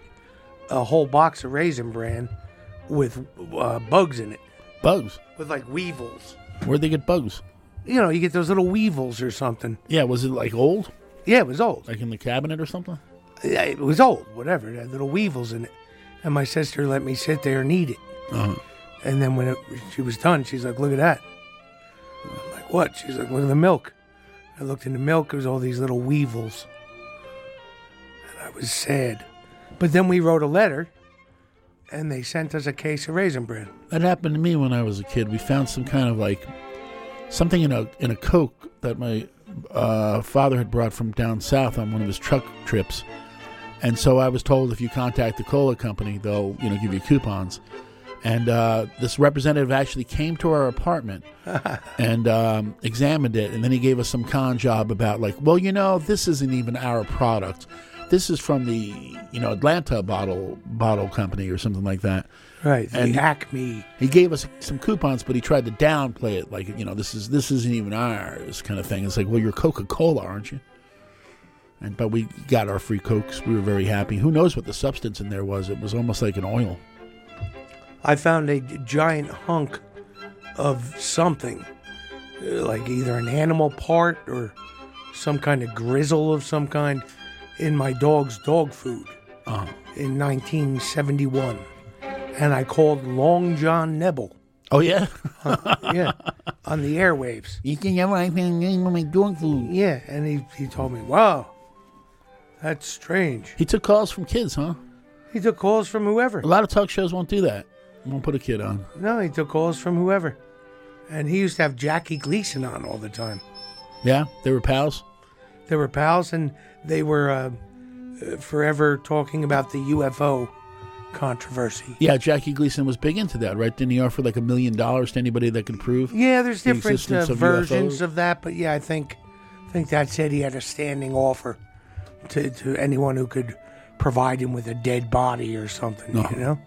a whole box of Raisin Bran with uh, bugs in it. Bugs? With like weevils. Where'd they get bugs? You know, you get those little weevils or something. Yeah, was it like old? Yeah, it was old. Like in the cabinet or something? Yeah, it was old, whatever. It had little weevils in it. And my sister let me sit there and eat it. Uh-huh. And then when it, she was done, she's like, look at that. I'm like, what? She's like, look at the milk. I looked in the milk, it was all these little weevils. And I was sad. But then we wrote a letter, and they sent us a case of Raisin Bran. That happened to me when I was a kid. We found some kind of like something in a in a Coke that my uh, father had brought from down south on one of his truck trips, and so I was told if you contact the cola company, they'll you know give you coupons. And uh, this representative actually came to our apartment (laughs) and um, examined it, and then he gave us some con job about like, well, you know, this isn't even our product. This is from the you know Atlanta bottle bottle company or something like that. Right, the And Acme. He gave us some coupons, but he tried to downplay it, like you know, this is this isn't even ours, kind of thing. It's like, well, you're Coca Cola, aren't you? And but we got our free cokes. We were very happy. Who knows what the substance in there was? It was almost like an oil. I found a giant hunk of something, uh, like either an animal part or some kind of grizzle of some kind, in my dog's dog food Uh-huh. in 1971. And I called Long John Nebel. Oh yeah, yeah, on the airwaves. You can have anything in my dog food. Yeah, and he, he told me, wow, that's strange. He took calls from kids, huh? He took calls from whoever. A lot of talk shows won't do that. Won't put a kid on. No, he took calls from whoever. And he used to have Jackie Gleason on all the time. Yeah, they were pals. They were pals, and they were uh, forever talking about the UFO controversy. Yeah, Jackie Gleason was big into that, right? Didn't he offer like a million dollars to anybody that could prove? Yeah, there's the different uh, of versions UFOs? of that, but yeah, I think I think that said he had a standing offer to, to anyone who could provide him with a dead body or something. Uh-huh. You know.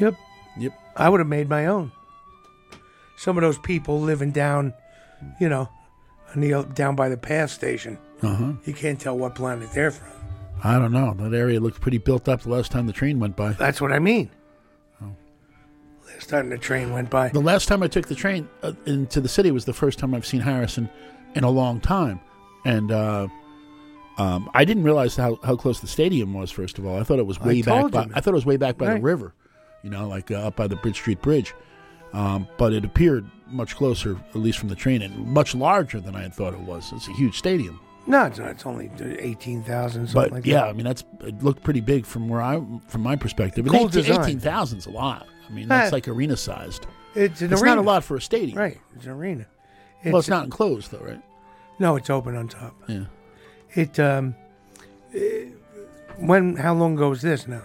Yep. Yep. I would have made my own. Some of those people living down, you know, on the, down by the PATH station. Uh huh. You can't tell what planet they're from. I don't know. That area looked pretty built up the last time the train went by. That's what I mean. Last time the train went by. The last time I took the train uh, into the city was the first time I've seen Harrison in a long time, and uh, um, I didn't realize how, how close the stadium was. First of all, I thought it was I way back. By. I thought it was way back by Right. the river, you know, like uh, up by the Bridge Street Bridge. Um, but it appeared much closer, at least from the train, and much larger than I had thought it was. It's a huge stadium. No, it's not. It's only eighteen thousand. Something But like yeah, that. I mean that's it looked pretty big from where I from my perspective. Cool 18 design. 18,000's a lot. I mean that's Eh. like arena sized. It's an it's arena. not a lot for a stadium. Right. It's an arena. well, it's not enclosed though, right? No, it's open on top. Yeah. It um, eh, when how long ago was this now?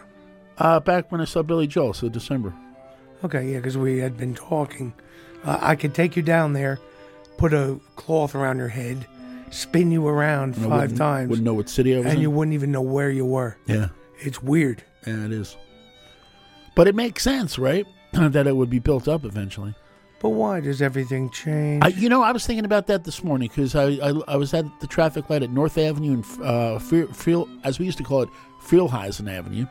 Uh, back when I saw Billy Joel, so December. Okay, yeah, because we had been talking. Uh, I could take you down there, put a cloth around your head, spin you around And I five wouldn't- times, Wouldn't know what city I was and in. you wouldn't even know where you were. yeah, It's weird. yeah, it is. But it makes sense, right? (clears throat) that it would be built up eventually. But why does everything change? I, you know, I was thinking about that this morning because I, I I was at the traffic light at North Avenue and uh, Feel, as we used to call it, Feelheisen Avenue.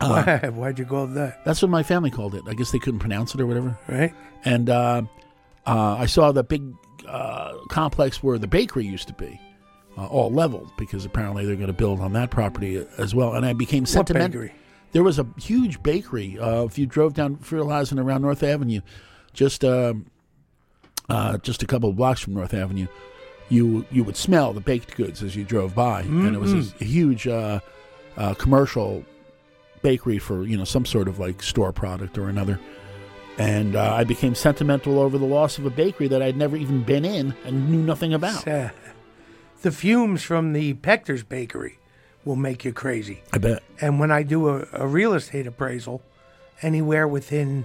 Uh, Why? (laughs) Why'd you call it that? That's what my family called it. I guess they couldn't pronounce it or whatever. Right. And uh, uh, I saw the big uh, complex where the bakery used to be, uh, all leveled because apparently they're going to build on that property as well. And I became sentimental. There was a huge bakery. Uh, if you drove down Feelheisen around North Avenue, just um, uh, just a couple of blocks from North Avenue, you you would smell the baked goods as you drove by, and it was a huge uh, uh, commercial bakery for you know some sort of like store product or another. And uh, I became sentimental over the loss of a bakery that I'd never even been in and knew nothing about. Uh, the fumes from the Pechter's Bakery will make you crazy. I bet. And when I do a, a real estate appraisal, anywhere within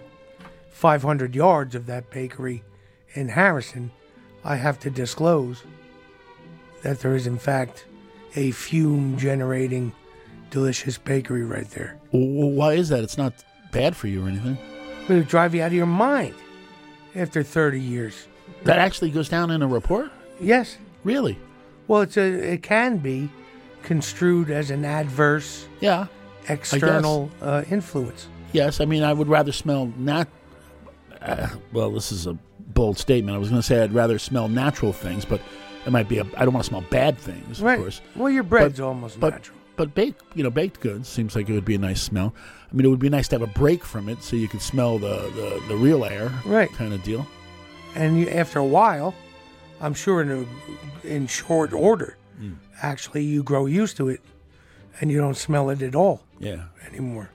500 yards of that bakery in Harrison, I have to disclose that there is, in fact, a fume generating delicious bakery right there. Well, why is that? It's not bad for you or anything. But it'll drive you out of your mind after 30 years. That actually goes down in a report. Yes. Really? Well, it's a it can be construed as an adverse Yeah. external uh, influence. Yes, I mean I would rather smell not. Uh, well, this is a bold statement. I was going to say I'd rather smell natural things, but it might be a. I don't want to smell bad things, Right. of course. Well, your bread's But- almost but, natural. But baked, you know, baked goods seems like it would be a nice smell. I mean, it would be nice to have a break from it so you could smell the the, the real air, Right. Kind of deal. And you, after a while, I'm sure in a, in short order, Hmm. actually you grow used to it, and you don't smell it at all Yeah. anymore.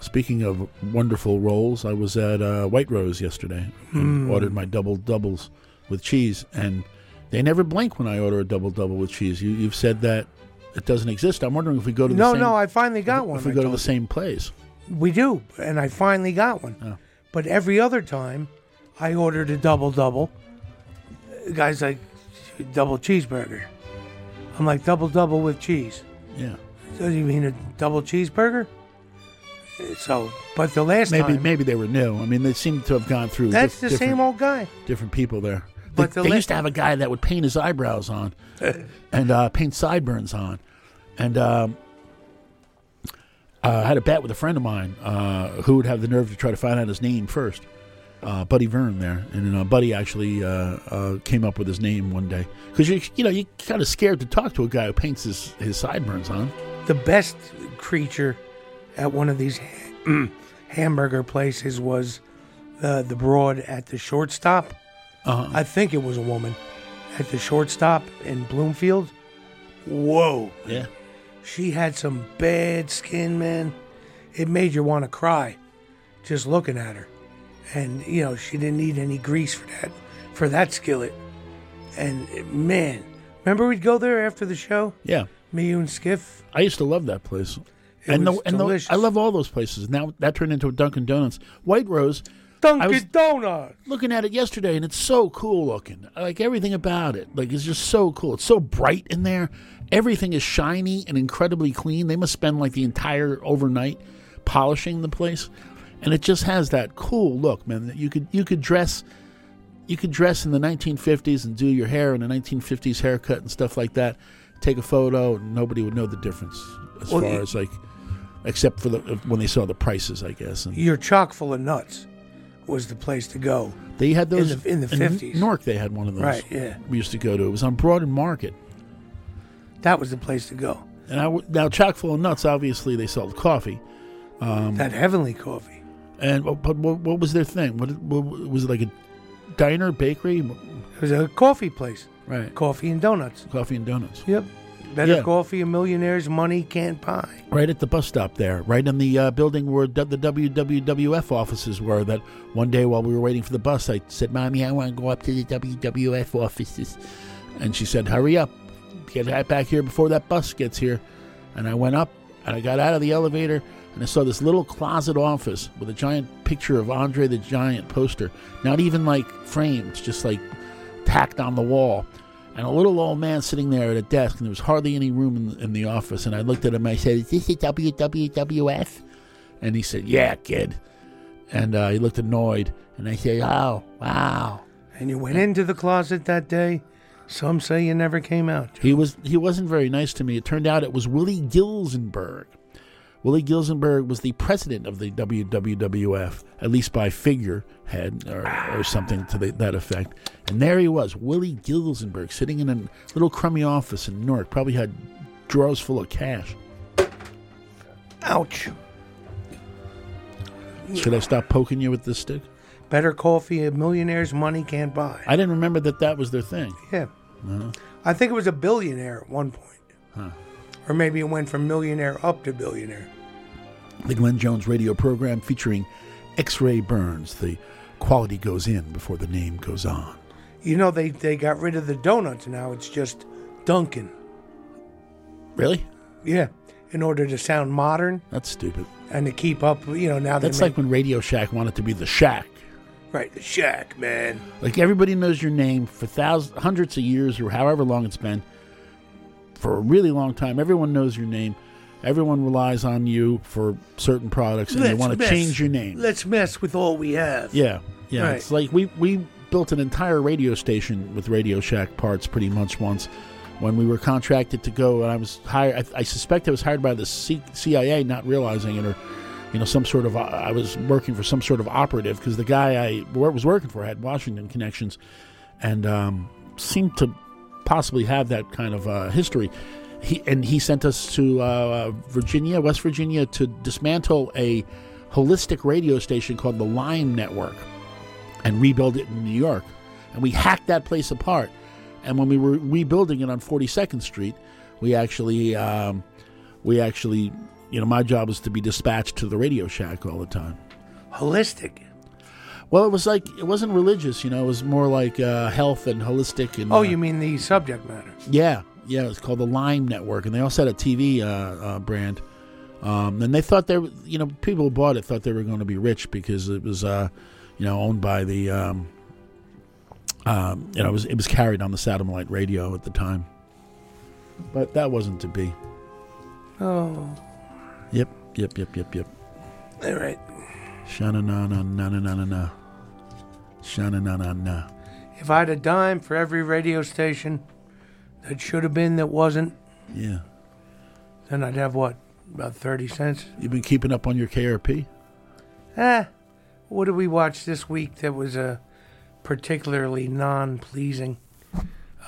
Speaking of wonderful rolls, I was at uh, White Rose yesterday and Mm. ordered my double doubles with cheese, and they never blink when I order a double double with cheese. You, you've said that it doesn't exist. I'm wondering if we go to the No, same, no, I finally got one. If we I go to the same place, We do, and I finally got one. Oh. But every other time, I ordered a double double. Guy's like, double cheeseburger. I'm like, double double with cheese. yeah, Does he mean a double cheeseburger? So, but the last maybe time, maybe they were new. I mean, they seem to have gone through. that's dif- the same old guy. different people there. But they the they la- used to have a guy that would paint his eyebrows on (laughs) and uh, paint sideburns on. And um, uh, I had a bet with a friend of mine uh, who would have the nerve to try to find out his name first. Uh, Buddy Vern there, and uh, Buddy actually uh, uh, came up with his name one day because you you know you're kind of scared to talk to a guy who paints his, his sideburns on. The best creature at one of these ha- (clears throat) hamburger places was uh, the broad at the shortstop. Uh-huh. I think it was a woman at the shortstop in Bloomfield. Whoa. Yeah, She had some bad skin, man. It made you want to cry just looking at her. And you know, she didn't need any grease for that for that skillet. And man, remember we'd go there after the show? yeah. Me, you, and Skiff. I used to love that place. It and the, and the. I love all those places. Now that turned into a Dunkin' Donuts. White Rose. Dunkin' Donuts. looking at it yesterday, and it's so cool looking. I like everything about it. Like it's just so cool. It's so bright in there. Everything is shiny and incredibly clean. They must spend like the entire overnight polishing the place, and it just has that cool look, man. That you could you could dress. You could dress in the 1950s and do your hair in a 1950s haircut and stuff like that. Take a photo, and nobody would know the difference as Well, far as like, except for the when they saw the prices, I guess. And You're chock full of nuts was the place to go. They had those in the, in the 50s. Newark, they had one of those. Right, yeah. We used to go to. It was on Broad and Market. That was the place to go. And I now chock full of nuts. Obviously, they sold coffee. Um, That heavenly coffee. and but what, what was their thing? What, what was it like a diner, bakery? It was a coffee place. Right, Coffee and donuts. coffee and donuts. Yep. Better Yeah. coffee a millionaire's money can't buy. Right at the bus stop there, right in the uh, building where d- the WWF offices were. That one day while we were waiting for the bus, I said, "Mommy, I want to go up to the WWF offices," and she said, "Hurry up, get back here before that bus gets here." And I went up, and I got out of the elevator, and I saw this little closet office with a giant picture of Andre the Giant poster, not even like framed, just like tacked on the wall. And a little old man sitting there at a desk, and there was hardly any room in, in the office. And I looked at him. I said, "Is this a WWWF?" And he said, "Yeah, kid." and uh, he looked annoyed. And I said, "Oh, wow." And you went into the closet that day. Some say you never came out. He was he wasn't very nice to me. It turned out it was Willie Gilzenberg. Willie Gilzenberg was the president of the WWF, at least by figurehead or, or something to the, that effect. And there he was, Willie Gilzenberg, sitting in a little crummy office in Newark. Probably had drawers full of cash. Ouch. Should I stop poking you with this stick? Better coffee a millionaire's money can't buy. I didn't remember that that was their thing. Yeah. Uh-huh. I think it was a billionaire at one point. Huh. Or maybe it went from millionaire up to billionaire. The Glen Jones radio program featuring X Ray Burns. The quality goes in before the name goes on. You know, they, they got rid of the donuts now. It's just Dunkin'. Really? Yeah. In order to sound modern That's stupid. and to keep up, you know, now That's like when Radio Shack wanted to be the Shack. Right, the Shack, man. Like everybody knows your name for thousands, hundreds of years, or however long it's been. For a really long time, everyone knows your name. Everyone relies on you for certain products, and they Let's want to change your name. Let's mess with all we have. Yeah, yeah. Right. It's like we we built an entire radio station with Radio Shack parts pretty much once when we were contracted to go. And I was hired. I, I suspect I was hired by the C, CIA, not realizing it, or you know, some sort of. I was working for some sort of operative because the guy I was working for had Washington connections, and um, seemed to possibly have that kind of uh, history. He and he sent us to uh, Virginia, West Virginia, to dismantle a holistic radio station called the Lime Network and rebuild it in New York. And we hacked that place apart. And when we were rebuilding it on 42nd Street, we actually, um, we actually, you know, my job was to be dispatched to the Radio Shack all the time. Holistic. Well, it was like it wasn't religious, you know. It was more like uh, health and holistic. And Oh, uh, you mean the subject matter? yeah, yeah. It's called the Lime Network, and they also had a TV uh, uh, brand. Um, and they thought they, were, you know, people who bought it thought they were going to be rich because it was, uh, you know, owned by the, um, um, you know, it was it was carried on the satellite radio at the time. But that wasn't to be. Oh, Yep, yep, yep, yep, yep. all right. Shana na na na na na na na. Shana na na na. If I had a dime for every radio station that should have been that wasn't, Yeah. then I'd have what? About 30 cents? You've been keeping up on your KRP? Eh. What did we watch this week that was uh, particularly non pleasing?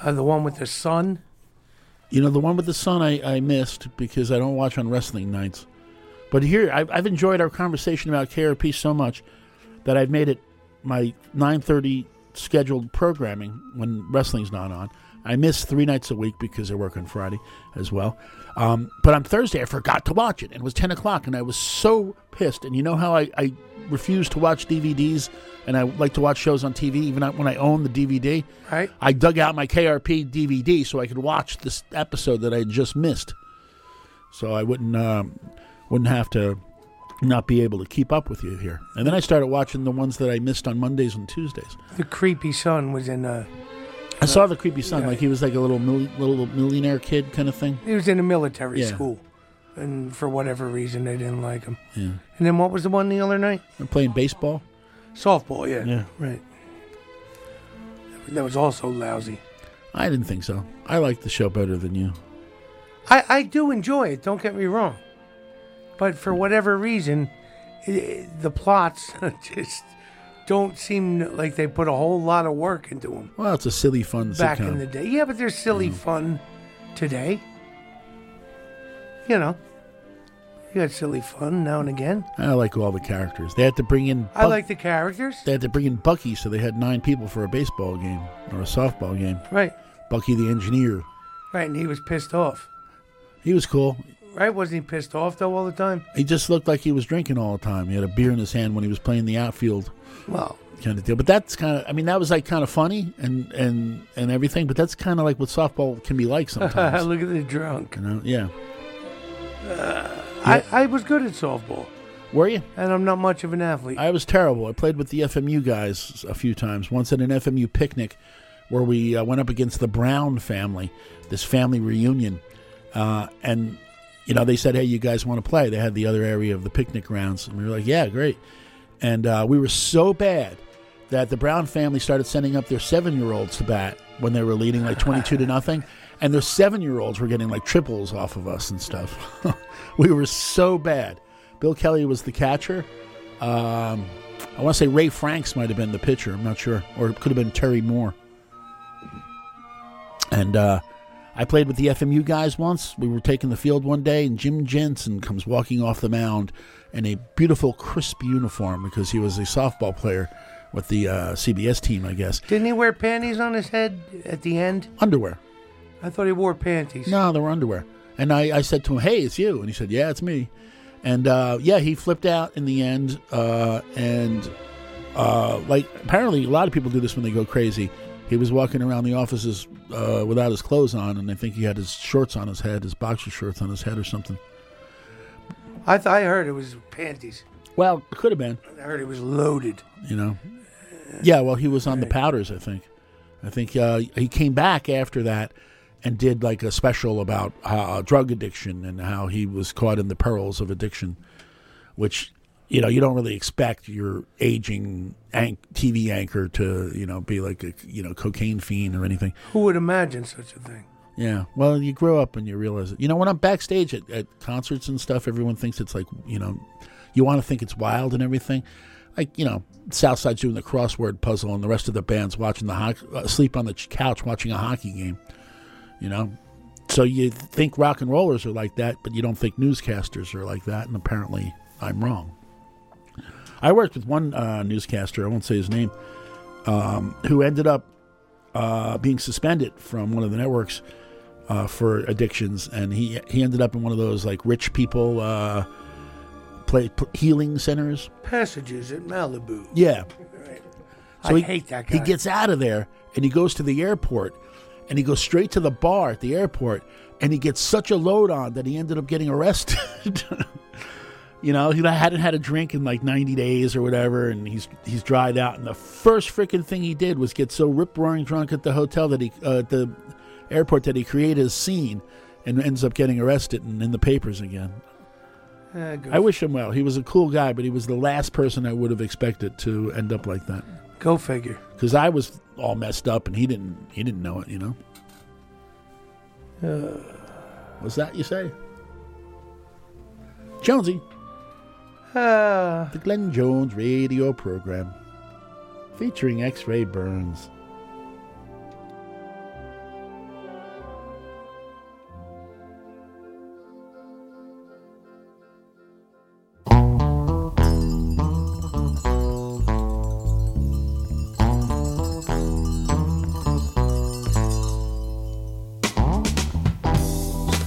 Uh, the one with the sun? You know, the one with the sun I, I missed because I don't watch on wrestling nights. But here, I've, I've enjoyed our conversation about KRP so much that I've made it my 9.30 scheduled programming when wrestling's not on. I miss three nights a week because I work on Friday as well. Um, but on Thursday, I forgot to watch it. And it was 10 o'clock, and I was so pissed. And you know how I, I refuse to watch DVDs and I like to watch shows on TV even when I own the DVD? Right. I dug out my KRP DVD so I could watch this episode that I had just missed. So I wouldn't um, wouldn't have to not be able to keep up with you here. And then I started watching the ones that I missed on Mondays and Tuesdays. The creepy son was in uh, I saw the creepy son, yeah. like he was like a little mil- little millionaire kid kind of thing. He was in a military Yeah. school. And for whatever reason, they didn't like him. Yeah. And then what was the one the other night? I'm playing baseball. Softball, yeah. Yeah. Right. That was also lousy. I didn't think so. I liked the show better than you. I, I do enjoy it, don't get me wrong. But for whatever reason, i the plots (laughs) just don't seem like they put a whole lot of work into them Well, it's a silly, fun back sitcom. in the day. Yeah, but they're silly fun today. You know, you got silly fun now and again. I like all the characters. They had to bring in. I like the characters. They had to bring in Bucky, so they had nine people for a baseball game or a softball game. Right. Bucky the engineer. Right, and he was pissed off. He was cool. Right? Wasn't he pissed off though all the time? He just looked like he was drinking all the time. He had a beer in his hand when he was playing the outfield. Well, kind of deal. But that's kind of. I mean, that was like kind of funny and and and everything. But that's kind of like what softball can be like (laughs) sometimes. Look at the drunk. you know? Yeah. I, I was good at softball. Were you? And I'm not much of an athlete. I was terrible. I played with the FMU guys a few times. Once at an FMU picnic, where we uh, went up against the Brown family, this family reunion, uh, and you know they said, "Hey, you guys want to play?" They had the other area of the picnic grounds, and we were like, "Yeah, great." and uh, we were so bad that the Brown family started sending up their seven-year-olds to bat when they were leading like twenty-two to nothing, (laughs) and their seven-year-olds were getting like triples off of us and stuff. (laughs) we were so bad. Bill Kelly was the catcher. Um, I want to say Ray Franks might have been the pitcher. I'm not sure, or it could have been Terry Moore. And uh, I played with the FMU guys once. We were taking the field one day, and Jim Jensen comes walking off the mound in a beautiful, crisp uniform because he was a softball player with the uh, CBS team, I guess. Didn't he wear panties on his head at the end? Underwear. I thought he wore panties. No, they were underwear. And I, I said to him, "Hey, it's you," and he said, "Yeah, it's me." And uh, yeah, he flipped out in the end. Uh, and uh, like apparently, a lot of people do this when they go crazy. He was walking around the offices uh, without his clothes on, and I think he had his shorts on his head, his boxer shorts on his head, or something. I th- I heard it was panties. Well, it could have been. I heard it was loaded. You know. Yeah, well, he was on the powders. I think. I think uh, he came back after that and did like a special about uh, drug addiction and how he was caught in the perils of addiction, which you know you don't really expect your aging anch- TV anchor to you know be like a you know cocaine fiend or anything. Who would imagine such a thing? Yeah, well, you grow up and you realize it. You know, when I'm backstage at, at concerts and stuff, everyone thinks it's like you know, you want to think it's wild and everything. Like you know, Southside's doing the crossword puzzle, and the rest of the band's watching the hockey, uh, sleep on the ch- couch watching a hockey game. You know, so you think rock and rollers are like that, but you don't think newscasters are like that, and apparently I'm wrong. I worked with one uh, newscaster, I won't say his name, um, who ended up uh, being suspended from one of the networks uh, for addictions, and he he ended up in one of those like rich people uh, play, pl- healing centers. Passages at Malibu. Yeah. I he, hate that He gets out of there and he goes to the airport and he goes straight to the bar at the airport and he gets such a load on that he ended up getting arrested. (laughs) you know, he hadn't had a drink in like 90 days or whatever and he's he's dried out and the first freaking thing he did was get so rip roaring drunk at the hotel that he uh, at the airport that he created a scene and ends up getting arrested and in the papers again. Uh, I wish him well. He was a cool guy, but he was the last person I would have expected to end up like that. go figure. Because I was all messed up, and he didn't. He didn't know it. You know. Uh, Was that you say? Jonesy, Ah. the Glen Jones radio program, featuring X-Ray Burns.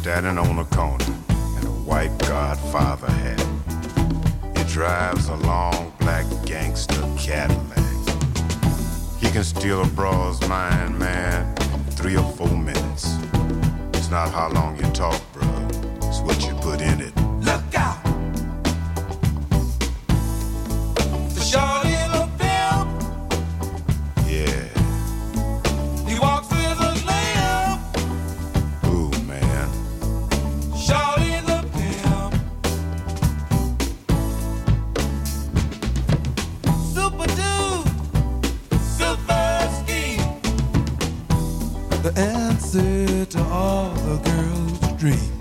standing on a corner in a white Godfather hat. Drives a long black gangster Cadillac. He can steal a broad's mind, man, in three or four minutes. It's not how long you talk, bro. It's what you put in girls' dreams.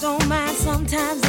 don't mind sometimes.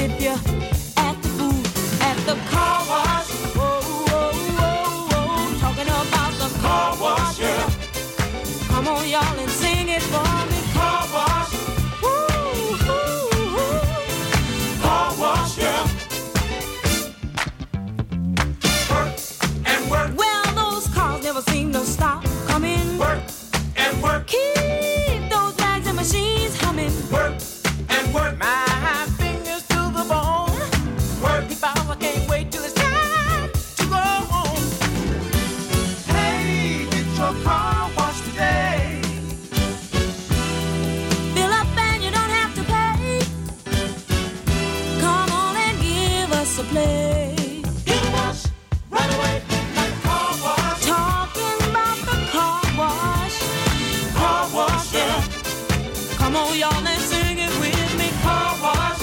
Come on, y'all, and sing it with me. Car wash.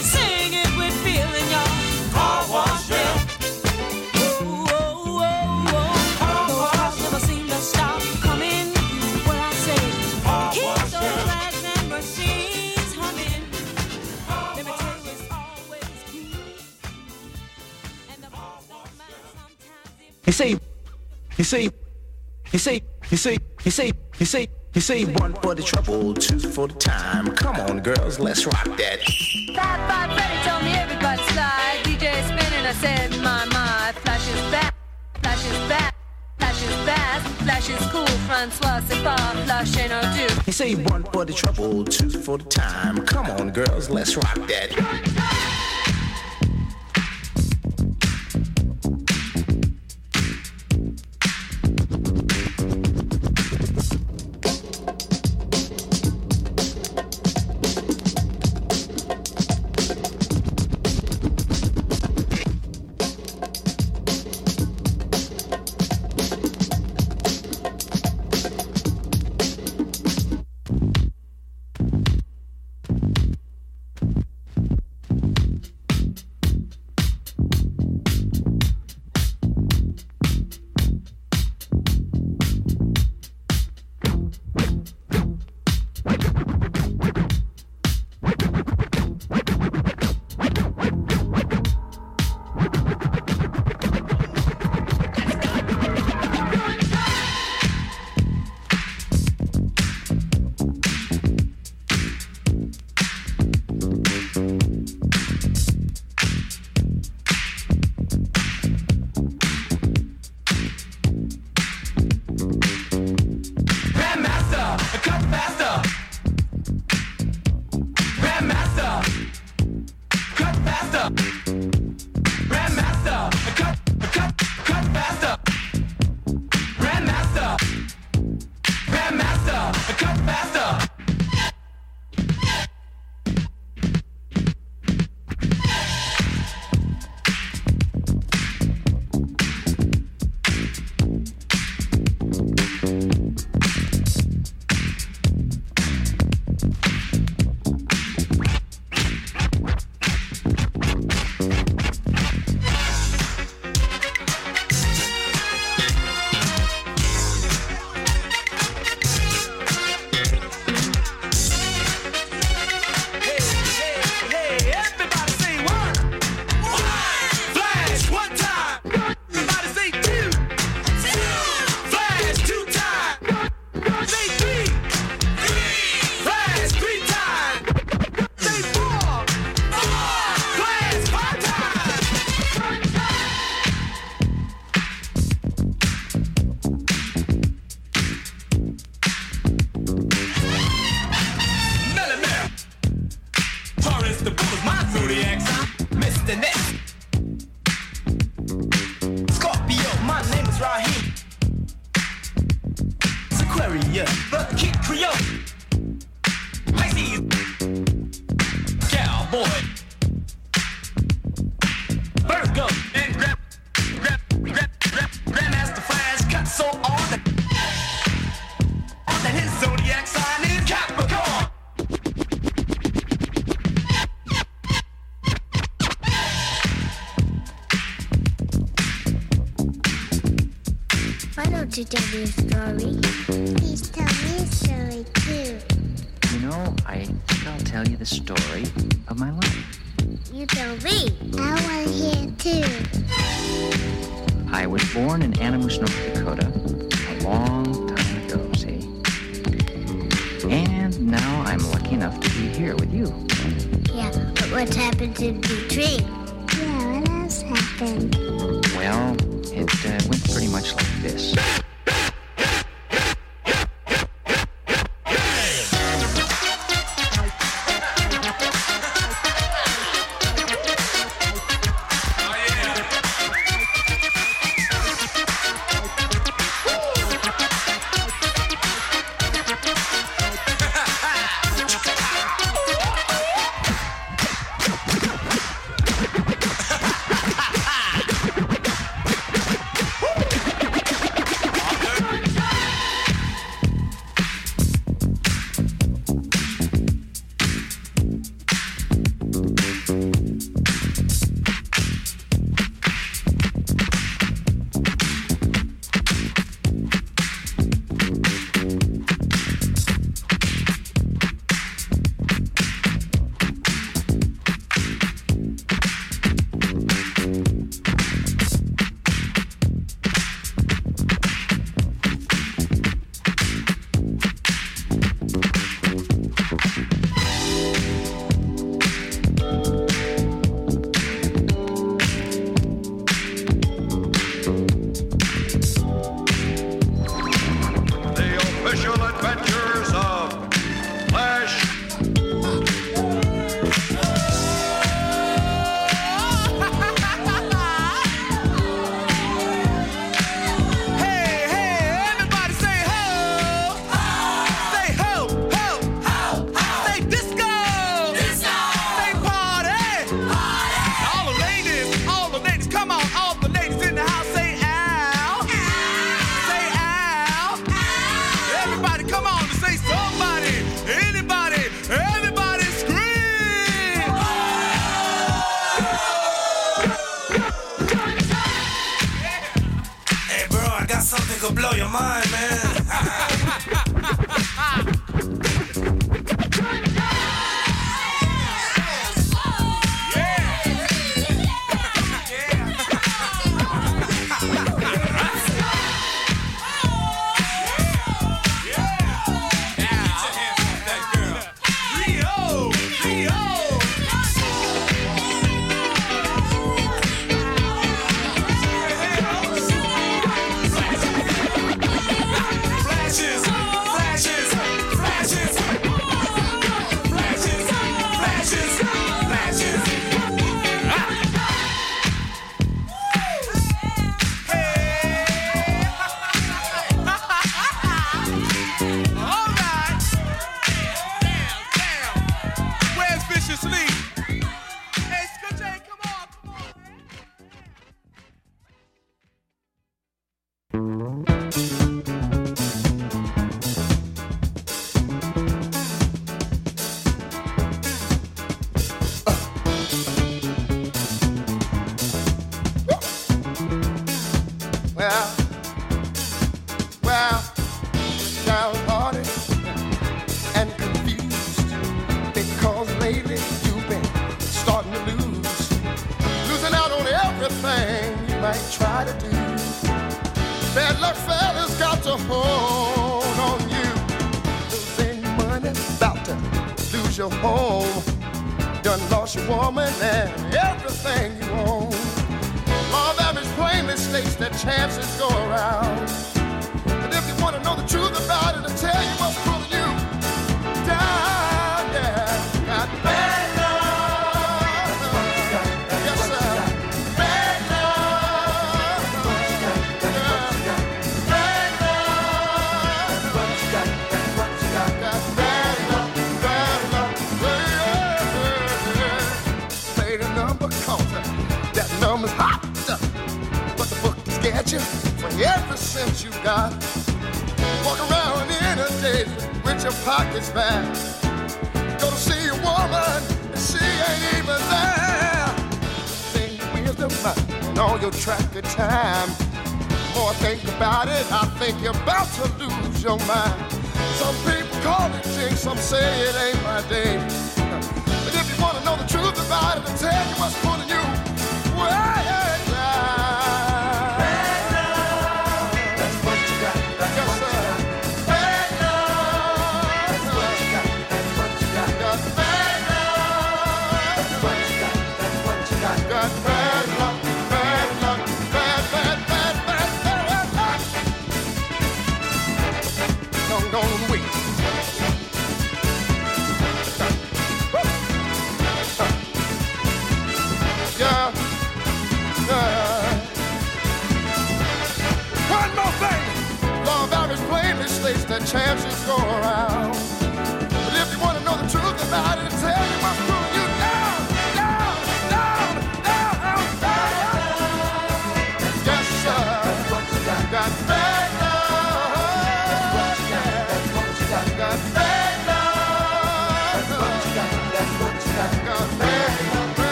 Sing it with feeling, y'all. Car wash, yeah. You see, you see, you see, you see, you see, you see. You say one for the trouble, two for the time. Come on, girls, let's rock that. Fab Five Freddy told me everybody slide. DJ spinning, I said, my, my. Flash is back, flash is back. Flash is fast, flash cool, Francois, c'est pas flash ain't no do. He say one for the trouble, two for the time. Come on, girls, let's rock that.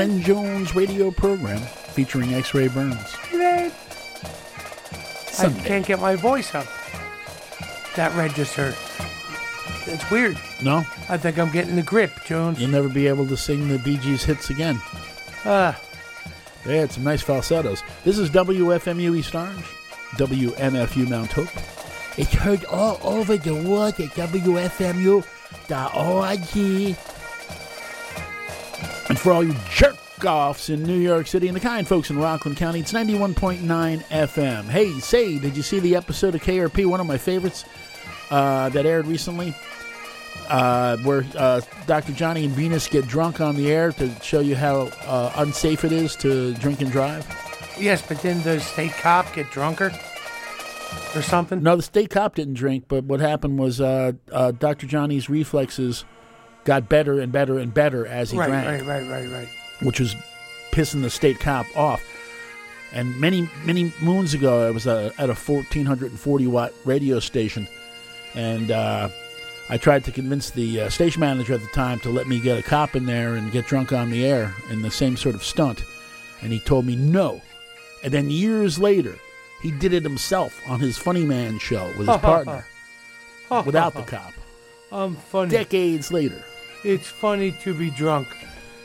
Glen Jones radio program featuring X Ray Burns. I Sunday. can't get my voice up. That register. It's weird. No? I think I'm getting the grippe, Jones. You'll never be able to sing the Bee Gees hits again. Ah. They had some nice falsettos. This is WFMU East Orange, WMFU Mount Hope. It's heard all over the world at WFMU.org. For all you jerk offs in New York City and the kind folks in Rockland County, it's 91.9 FM. Hey, say, did you see the episode of KRP, one of my favorites uh, that aired recently? Uh, where uh, Dr. Johnny and Venus get drunk on the air to show you how uh, unsafe it is to drink and drive? Yes, but didn't the state cop get drunker or something? No, the state cop didn't drink, but what happened was uh, uh, Dr. Johnny's reflexes got better and better and better as he right, drank, right, right, right, right. which was pissing the state cop off. And many, many moons ago, I was uh, at a 1440 watt radio station, and uh, I tried to convince the uh, station manager at the time to let me get a cop in there and get drunk on the air in the same sort of stunt. And he told me no. And then years later, he did it himself on his Funny Man show with his (laughs) partner (laughs) without the cop. I'm funny. Decades later. It's funny to be drunk,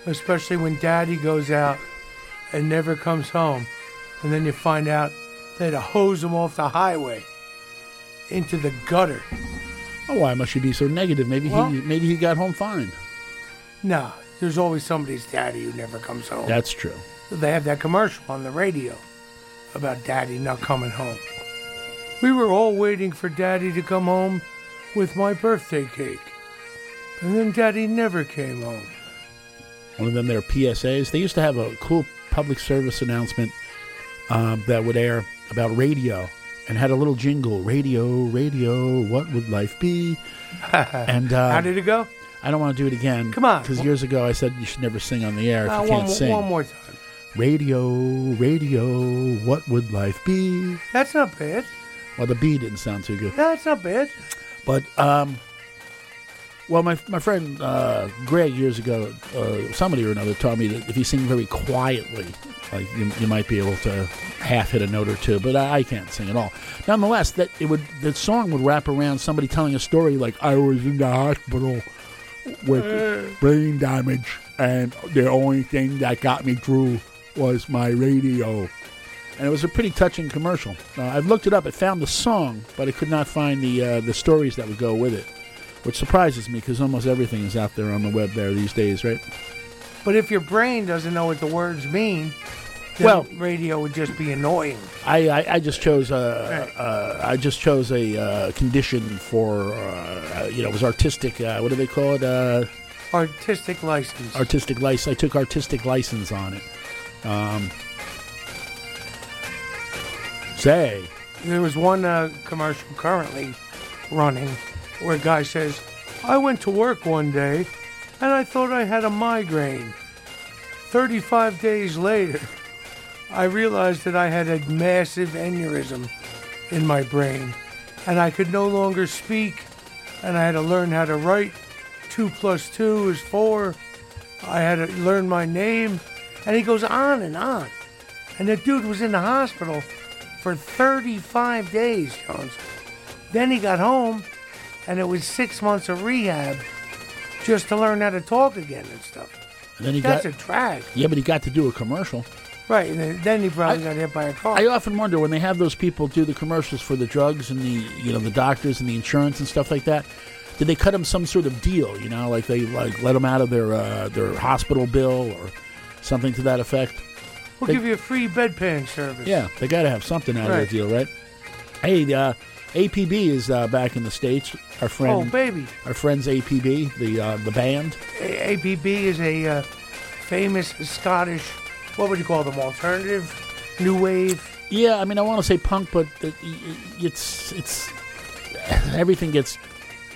especially when daddy goes out and never comes home. And then you find out they had to hose him off the highway into the gutter. Oh, why must you be so negative? Maybe Well- he maybe he got home fine. Nah, there's always somebody's daddy who never comes home. That's true. They have that commercial on the radio about daddy not coming home. We were all waiting for daddy to come home with my birthday cake. And then daddy never came home. One of them, their PSAs. They used to have a cool public service announcement um, that would air about radio and had a little jingle radio, radio, what would life be? (laughs) and uh, How did it go? I don't want to do it again. Come on. Because years ago I said you should never sing on the air if Uh, you can't mo- sing. one more time. Radio, radio, what would life be? That's not bad. Well, the B didn't sound too good. That's not bad. But um, well, my my friend uh, Greg years ago, uh, somebody or another told me that if you sing very quietly, like you, you might be able to half hit a note or two. But I, I can't sing at all. Nonetheless, that it would the song would wrap around somebody telling a story like I was in the hospital with brain damage, and the only thing that got me through was my radio. And it was a pretty touching commercial. Uh, I've looked it up. I found the song, but I could not find the uh, the stories that would go with it, which surprises me because almost everything is out there on the web there these days, right? But if your brain doesn't know what the words mean, then Well- radio would just be annoying. I, I, I just chose a uh, I just chose a uh, condition for uh, you know it was artistic. Uh, what do they call it? Uh, Artistic license. artistic license. I took artistic license on it. Um, say, There was one uh, commercial currently running where a guy says, I went to work one day and I thought I had a migraine. 35 days later, I realized that I had a massive aneurysm in my brain and I could no longer speak and I had to learn how to write. Two plus two is four. I had to learn my name. And he goes on and on. And the dude was in the hospital for 35 days, Jones. Then he got home, and it was six months of rehab just to learn how to talk again and stuff. and then he That's got a drag. yeah, but he got to do a commercial. Right, and then- he probably got hit by a car. I often wonder when they have those people do the commercials for the drugs and the you know the doctors and the insurance and stuff like that. Did they cut them some sort of deal? You know, like they like let them out of their uh, their hospital bill or something to that effect. we'll they- give you a free bedpan service. Yeah, they got to have something out Right. of the deal, right? Hey, uh, APB is uh, back in the states. Our friend, Oh, baby. our friends APB, the uh, the band. A- APB is a uh, famous Scottish, what would you call them, alternative, new wave? Yeah, I mean, I want to say punk, but it, it's it's (laughs) everything gets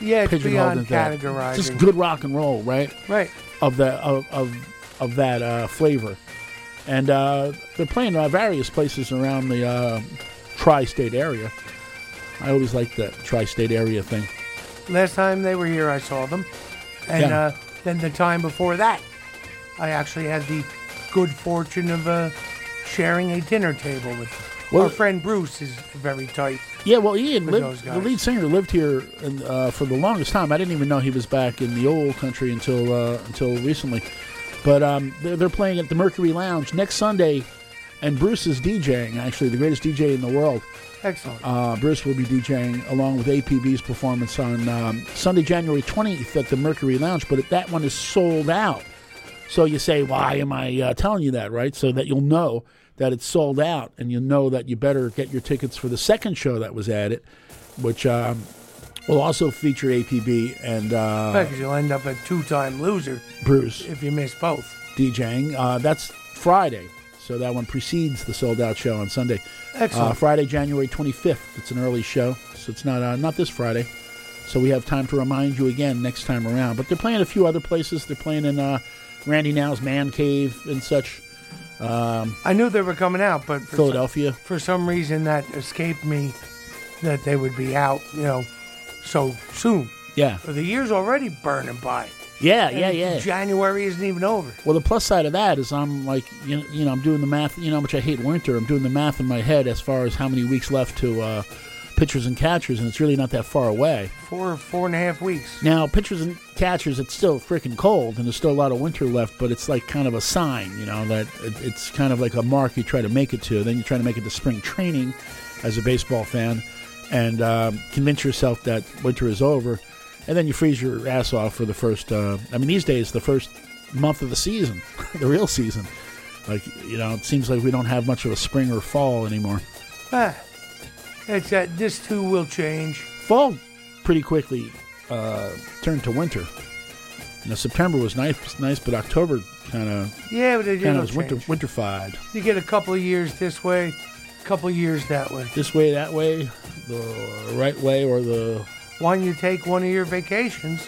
Yeah, it's pigeonholed beyond that. Just good rock and roll, right? Right. Of the of of, of that uh, flavor, and uh, they're playing uh, various places around the uh, tri-state area. I always like the tri-state area thing. Last time they were here, I saw them. And Yeah. uh, then the time before that, I actually had the good fortune of uh, sharing a dinner table with them. Well- Our friend Bruce is very tight. Yeah, well, Ian, lived, the lead singer, lived here in, uh, for the longest time. I didn't even know he was back in the old country until uh, until recently. But um, they're, they're playing at the Mercury Lounge next Sunday, and Bruce is DJing. Actually, the greatest DJ in the world. Excellent. Uh, Bruce will be DJing along with APB's performance on um, Sunday, January 20th at the Mercury Lounge. But that one is sold out. So you say, why am I uh, telling you that, right? So that you'll know that it's sold out and you'll know that you better get your tickets for the second show that was added, which um, will also feature APB and uh, Right, 'cause you'll end up a two-time loser Bruce if you miss both. DJing. Uh, that's Friday. So that one precedes the sold out show on Sunday. Excellent. Uh, Friday, January 25th. It's an early show, so it's not uh, not this Friday. So we have time to remind you again next time around. But they're playing a few other places. They're playing in uh, Randy Now's Man Cave and such. Um, I knew they were coming out, but for Philadelphia. Some, for some reason, that escaped me that they would be out, you know, so soon. Yeah. For the year's already burning by. Yeah, yeah, yeah. January isn't even over. Well, the plus side of that is I'm like, you know, you know, I'm doing the math. You know how much I hate winter. I'm doing the math in my head as far as how many weeks left to uh, pitchers and catchers, and it's really not that far away. Four, four and a half weeks. Now, pitchers and catchers, it's still freaking cold, and there's still a lot of winter left, but it's like kind of a sign, you know, that it, it's kind of like a mark you try to make it to. Then you try to make it to spring training as a baseball fan and um, convince yourself that winter is over, and then you freeze your ass off for the first, uh, I mean, these days, the first month of the season, (laughs) the real season. Like, you know, it seems like we don't have much of a spring or fall anymore. Ah, it's that this too will change. Fall pretty quickly uh, turned to winter. You know, September was nice, nice, but October kind of Yeah, but it kind of was winter winterfied. You get a couple of years this way, a couple of years that way. This way, that way, the right way, or the Why don't you take one of your vacations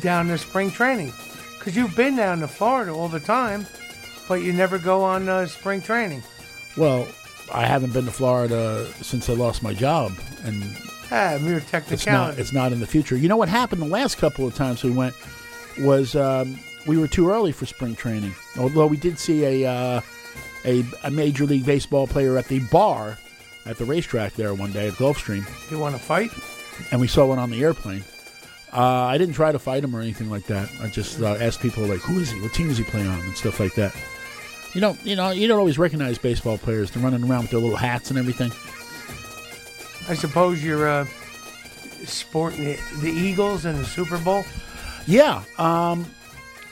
down to spring training? Because you've been down to Florida all the time, but you never go on uh, spring training. well. I haven't been to Florida since I lost my job, and Ah, mere it's not technicality. it's not in the future. You know what happened the last couple of times we went was um, we were too early for spring training. Although we did see a, uh, a a major league baseball player at the bar at the racetrack there one day at Gulfstream. You want to fight? And we saw one on the airplane. Uh, I didn't try to fight him or anything like that. I just uh, asked people like, "Who is he? What team does he play on?" and stuff like that. You don't, you know, you don't always recognize baseball players. They're running around with their little hats and everything. I suppose you're uh, sporting the, the Eagles in the Super Bowl. Yeah. Um,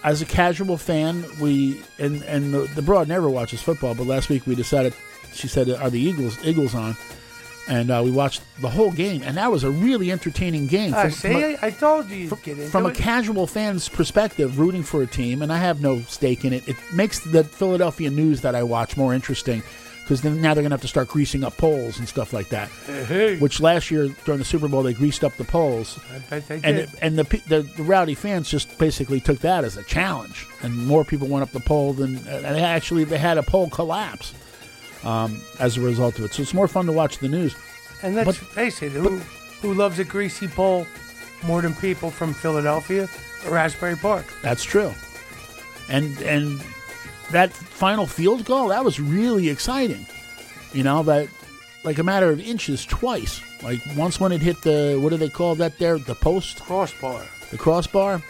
as a casual fan, we and and the, the broad never watches football, but last week we decided. She said, "Are the Eagles Eagles on?" And uh, we watched the whole game, and that was a really entertaining game. I From- see. from a- I, I told you into from a it. casual fan's perspective, rooting for a team, and I have no stake in it, it makes the Philadelphia news that I watch more interesting because then now they're going to have to start greasing up poles and stuff like that. Hey. Which last year during the Super Bowl they greased up the poles, I and it, and the, the the rowdy fans just basically took that as a challenge, and more people went up the pole than and actually they had a pole collapse um, as a result of it. So it's more fun to watch the news. And let's face it, who, who loves a greasy pole more than people from Philadelphia or Asbury Park? That's true. And and that final field goal, that was really exciting. You know, that like a matter of inches twice. Like once when it hit the what do they call that there? The post? Crossbar. The crossbar.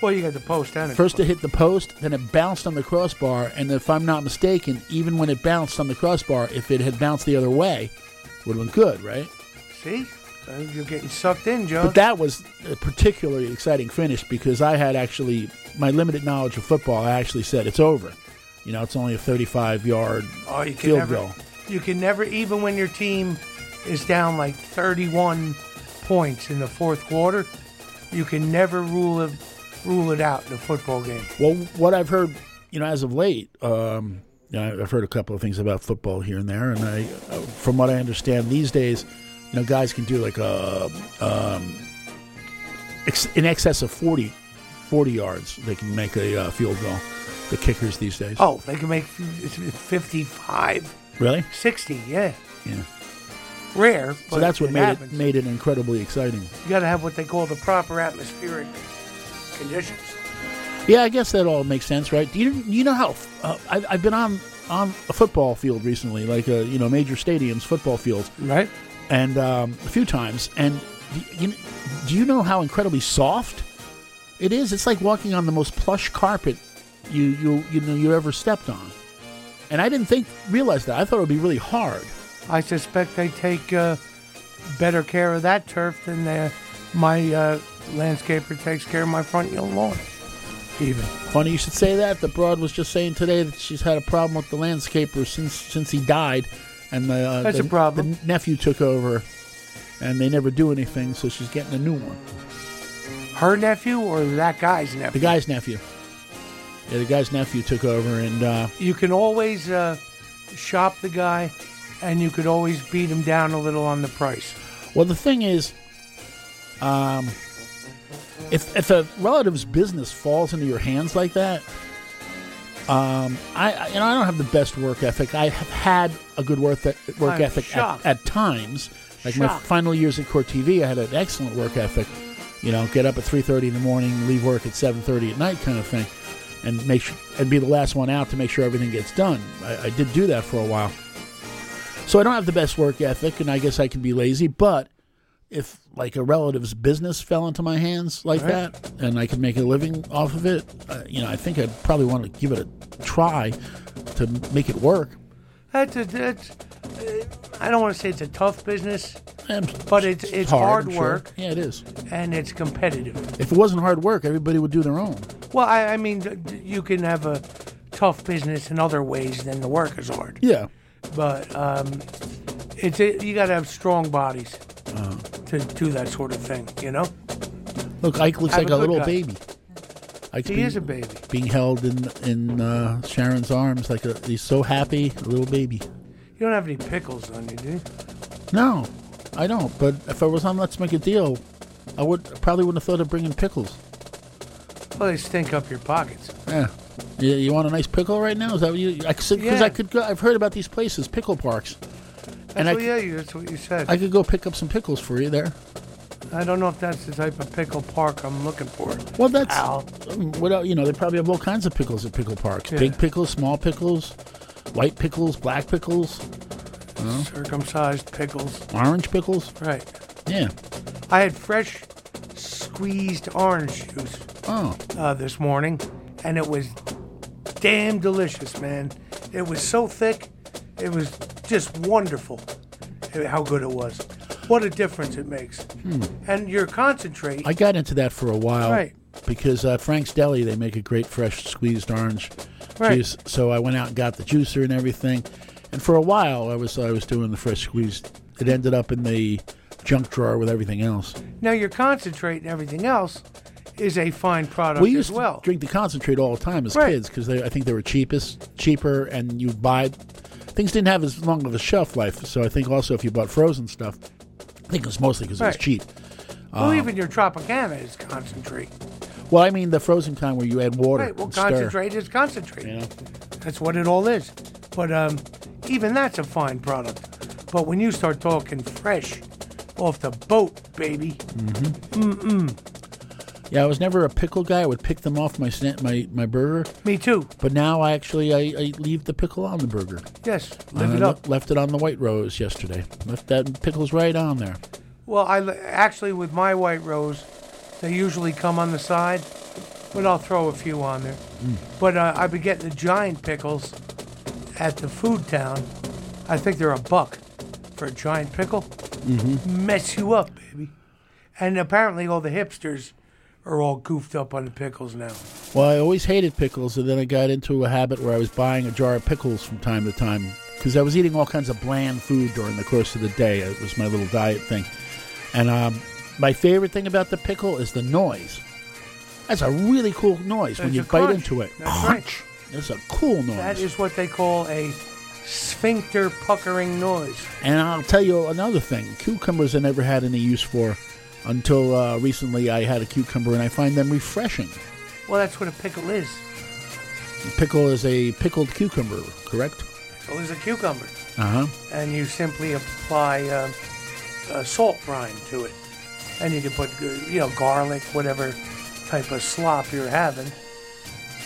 Well, you got the post and First it hit the post, then it bounced on the crossbar, and if I'm not mistaken, even when it bounced on the crossbar, if it had bounced the other way, would have been good, right? See, Uh, you're getting sucked in, Joe. But that was a particularly exciting finish because I had actually my limited knowledge of football. I actually said it's over. You know, it's only a 35 yard oh, you can field never, goal. you can never, even when your team is down like 31 points in the fourth quarter, you can never rule it rule it out in a football game. Well, what I've heard, you know, as of late, um, you know, I've heard a couple of things about football here and there, and I, uh, from what I understand these days, you know, guys can do like a um, ex- in excess of 40, 40 yards. They can make a uh, field goal. The kickers these days. Oh, they can make 55, really? 60, yeah. Yeah. Rare, So that's what made happens. it made it incredibly exciting. You got to have what they call the proper atmospheric conditions. Yeah, I guess that all makes sense, right? Do you you know how uh, I've, I've been on on a football field recently, like a you know major stadiums, football fields, right? And um, a few times, and do you, do you know how incredibly soft it is? It's like walking on the most plush carpet you you you know you ever stepped on. And I didn't think realize that. I thought it would be really hard. I suspect they take uh, better care of that turf than the, my uh, landscaper takes care of my front yard lawn. Even funny you should say that. The broad was just saying today that she's had a problem with the landscaper since since he died, and the uh, That's the, a problem. The nephew took over, and they never do anything, so she's getting a new one. Her nephew or that guy's nephew? The guy's nephew. Yeah, the guy's nephew took over, and uh, You can always uh, shop the guy, and you could always beat him down a little on the price. well, the thing is, um, if if a relative's business falls into your hands like that, um, I I- you know I don't have the best work ethic. I have had a good work work I'm ethic at, at times. Like my final years at Court TV, I had an excellent work ethic. You know, get up at three thirty in the morning, leave work at seven thirty at night, kind of thing, and make sure and be the last one out to make sure everything gets done. I, I did do that for a while, So I don't have the best work ethic, and I guess I can be lazy. But if like a relative's business fell into my hands like Right. that, and I could make a living off of it, uh, you know, I think I'd probably want to give it a try to make it work. That's a, that's. Uh, I don't want to say it's a tough business, And but it's it's hard, hard, I'm sure. work. Yeah, it is. and it's competitive. If it wasn't hard work, everybody would do their own. Well, I, I mean, you can have a tough business in other ways than the work is hard. Yeah. But um, it's a, you got to have strong bodies Uh, to do that sort of thing. You know. look, Ike looks Have like a a, little guy. baby. Ike's He being, is a baby. Being held in in uh, Sharon's arms like a, he's so happy, a little baby. You don't have any pickles on you, do you? No, I don't. But if I was on Let's Make a Deal, I would probably wouldn't have thought of bringing pickles. Well, they stink up your pockets. Yeah. You, you want a nice pickle right now? Is that what you? Because I, Yeah. I could go. I've heard about these places, pickle parks, and I, what, c- yeah, you- that's what you said. I could go pick up some pickles for you there. I don't know if that's the type of pickle park I'm looking for. Well, that's um, what el- you know. They probably have all kinds of pickles at pickle parks. Yeah. Big pickles, small pickles, white pickles, black pickles, Circumcised pickles. orange pickles. Right. Yeah. I had fresh squeezed orange juice Oh, uh, this morning, and it was damn delicious, man. It was so thick, it was just wonderful how good it was. What a difference it makes. Hmm. And your concentrate. I got into that for a while. Right. Because uh, Frank's Deli, they make a great fresh squeezed orange Right. juice. So I went out and got the juicer and everything. And for a while, I was I was doing the fresh squeezed. It ended up in the junk drawer with everything else. Now your concentrate and everything else is a fine product we used as well. to drink the concentrate all the time as Right. kids because I think they were cheapest, cheaper, and you buy things didn't have as long of a shelf life. So I think also if you bought frozen stuff, I think it was mostly because it was Right. cheap. well, Um, even your Tropicana is concentrate. well, I mean the frozen kind where you add water. Right. Well, and stir. concentrate is concentrate. That's what it all is. But um, even that's a fine product. But when you start talking fresh, off the boat, baby. Mm-hmm. Mm-mm. Yeah, I was never a pickle guy. I would pick them off my sna- my my burger. Me too. But now I actually I, I leave the pickle on the burger. Yes, live it I up. left it on the white rose yesterday. Left that pickles right on there. Well, I li- actually with my white rose, they usually come on the side, but I'll throw a few on there. Mm. But uh, I've been getting the giant pickles at the food town. I think they're a buck for a giant pickle. Mm-hmm. Mess you up, baby. And apparently all the hipsters are all goofed up on the pickles now. Well, I always hated pickles, and then I got into a habit where I was buying a jar of pickles from time to time because I was eating all kinds of bland food during the course of the day. It was my little diet thing. And um, my favorite thing about the pickle is the noise. That's a really cool noise when you bite crunch. into it. That's right. Crunch. It's a cool noise. That is what they call a sphincter puckering noise. And I'll tell you another thing: cucumbers I never had any use for until uh, recently. I had a cucumber, and I find them refreshing. Well, that's what a pickle is. Pickle is a pickled cucumber, correct? Pickle is a cucumber. Uh huh. and you simply apply a salt brine to it. And you can put, uh, you know, garlic, whatever type of slop you're having.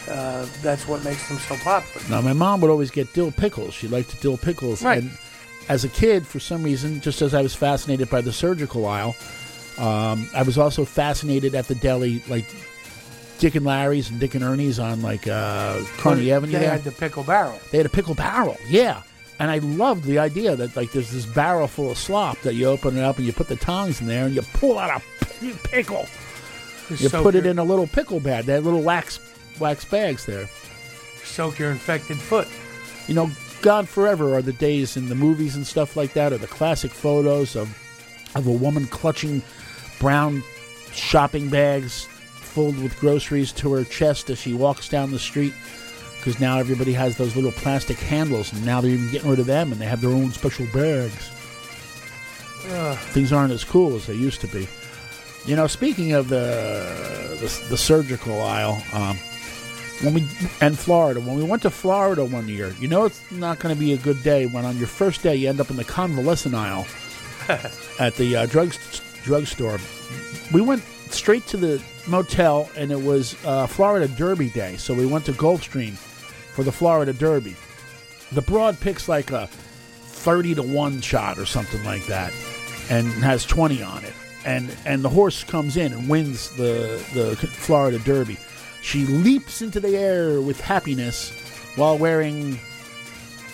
Uh, that's what makes them so popular. Now, my mom would always get dill pickles. She liked to dill pickles. Right. And as a kid, for some reason, just as I was fascinated by the surgical aisle, um, I was also fascinated at the deli, like Dick and Larry's and Dick and Ernie's on like uh, Kearny Avenue. They there. had the pickle barrel. They had a pickle barrel, yeah. And I loved the idea that like there's this barrel full of slop that you open it up and you put the tongs in there and you pull out a p- pickle. You put it in a little pickle bag. They had little wax wax bags there. Soak your infected foot. You know, gone forever are the days in the movies and stuff like that, or the classic photos of of a woman clutching brown shopping bags filled with groceries to her chest as she walks down the street. Because now everybody has those little plastic handles, and now they're even getting rid of them, and they have their own special bags. Ugh. Things aren't as cool as they used to be. You know, speaking of the the, the surgical aisle, um, when we and Florida, when we went to Florida one year, you know it's not going to be a good day when on your first day you end up in the convalescent aisle (laughs) at the uh, drug drugstore. We went straight to the motel, and it was uh, Florida Derby Day, so we went to Gulfstream for the Florida Derby. The broad picks like a thirty to one shot or something like that, and has twenty on it. And and the horse comes in and wins the the Florida Derby. She leaps into the air with happiness while wearing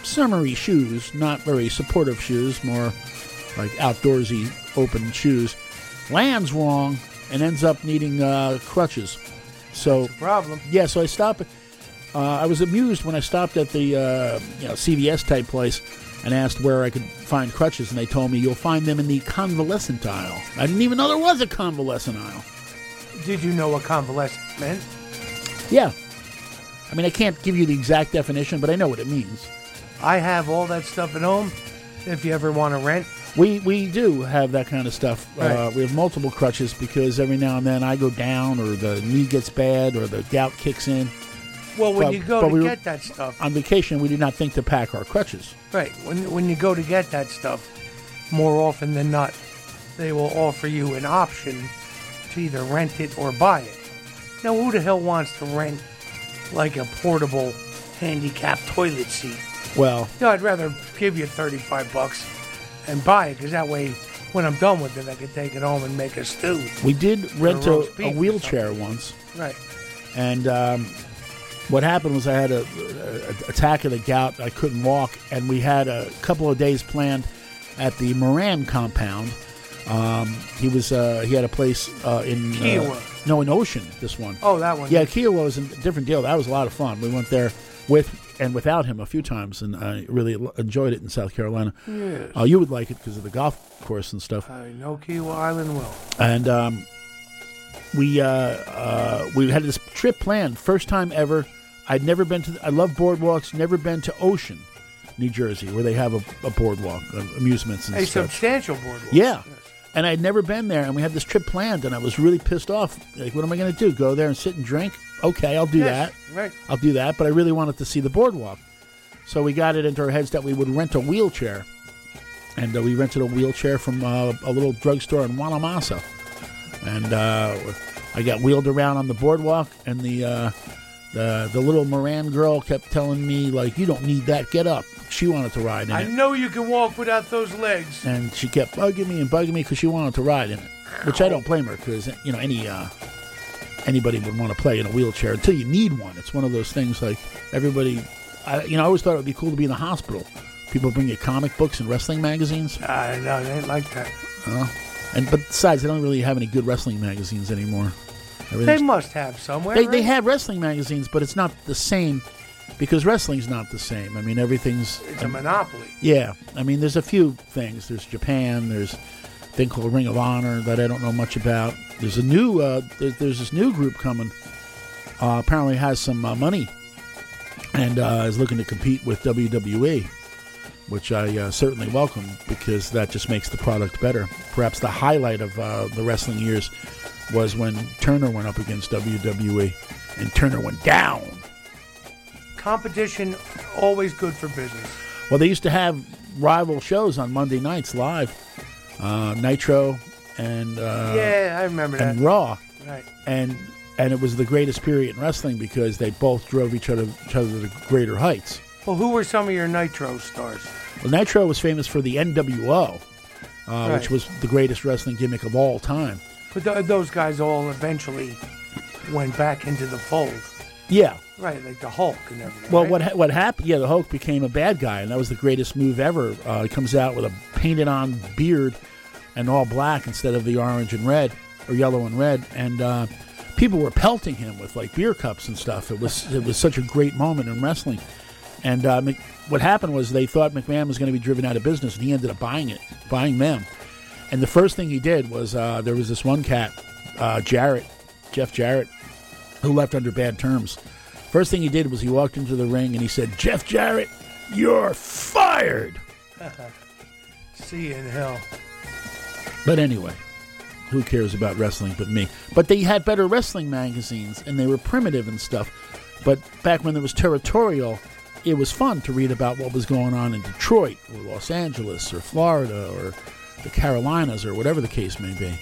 summery shoes, not very supportive shoes, more like outdoorsy open shoes. Lands wrong and ends up needing uh, crutches. So problem. Yeah, so I stopped. Uh, I was amused when I stopped at the uh, you know CVS type place and asked where I could find crutches, and they told me you'll find them in the convalescent aisle. I didn't even know there was a convalescent aisle. Did you know what convalescent meant? Yeah, I mean I can't give you the exact definition, but I know what it means. I have all that stuff at home. If you ever want to rent, We we do have that kind of stuff. Uh, we have multiple crutches because every now and then I go down, or the knee gets bad, or the gout kicks in. well, when But- you go to we get that stuff, On vacation, we did not think to pack our crutches. right? When when you go to get that stuff, more often than not, they will offer you an option to either rent it or buy it. Now, who the hell wants to rent like a portable handicap toilet seat? Well, No, I'd rather give you 35 bucks and buy it because that way, when I'm done with it, I can take it home and make a stew. we did rent a, a wheelchair once. Right. And um, what happened was I had a, a, a attack of the gout. I couldn't walk, and we had a couple of days planned at the Moran compound. Um, he was uh, he had a place uh, in uh, Kiawah. no in Ocean. This one. Oh, that one. Yeah, Kiawah was a different deal. That was a lot of fun. We went there with and without him a few times, and I really l- enjoyed it in South Carolina. Yes. Uh, you would like it because of the golf course and stuff. I know Kiawah Island well. And um, we uh, uh, we had this trip planned, first time ever. I'd never been to. I love boardwalks. Never been to Ocean, New Jersey, where they have a, a boardwalk, uh, amusements and A stuff. substantial boardwalk. Yeah. And I'd never been there, and we had this trip planned, and I was really pissed off. Like, what am I going to do? Go there and sit and drink? Okay, I'll do Yes, that. right. I'll do that, but I really wanted to see the boardwalk. So we got it into our heads that we would rent a wheelchair. And uh, we rented a wheelchair from uh, a little drugstore in Wanamassa. And uh, I got wheeled around on the boardwalk, and the, uh, the, the little Moran girl kept telling me, like, you don't need that, get up. She wanted to ride in it. I it. know you can walk without those legs. And she kept bugging me and bugging me because she wanted to ride in it, which I don't blame her because you know any uh, anybody would want to play in a wheelchair until you need one. It's one of those things like everybody. I, you know, I always thought it would be cool to be in the hospital. People bring you comic books and wrestling magazines. I know they ain't like that. Uh, and but besides, they don't really have any good wrestling magazines anymore. They must have somewhere. they, they have wrestling magazines, but it's not the same because wrestling's not the same. I mean, everything's It's a monopoly. yeah, I mean, there's a few things. There's Japan. There's a thing called Ring of Honor that I don't know much about. There's a new. Uh, there's, there's this new group coming. Uh, apparently has some uh, money, and uh, is looking to compete with WWE, which I uh, certainly welcome because that just makes the product better. Perhaps the highlight of uh, the wrestling years was when Turner went up against WWE, and Turner went down. Competition always good for business. Well, they used to have rival shows on Monday nights live, uh, Nitro and uh, yeah, I remember that. and Raw, Right. and and it was the greatest period in wrestling because they both drove each other each other to greater heights. Well, who were some of your Nitro stars? Well, Nitro was famous for the NWO, uh, Right. which was the greatest wrestling gimmick of all time. But th- those guys all eventually went back into the fold. Yeah. Right, like the Hulk and everything. Well, right? what ha- what happened? Yeah, the Hulk became a bad guy, and that was the greatest move ever. Uh, he comes out with a painted-on beard and all black instead of the orange and red or yellow and red, and uh, people were pelting him with like beer cups and stuff. It was it was such a great moment in wrestling. And uh, Mc- what happened was they thought McMahon was going to be driven out of business, and he ended up buying it, buying them. And the first thing he did was uh, there was this one cat, uh, Jarrett, Jeff Jarrett, who left under bad terms. First thing he did was he walked into the ring and he said, "Jeff Jarrett, you're fired." (laughs) See you in hell. But anyway, who cares about wrestling but me? But they had better wrestling magazines and they were primitive and stuff. But back when there was territorial, it was fun to read about what was going on in Detroit or Los Angeles or Florida or the Carolinas or whatever the case may be.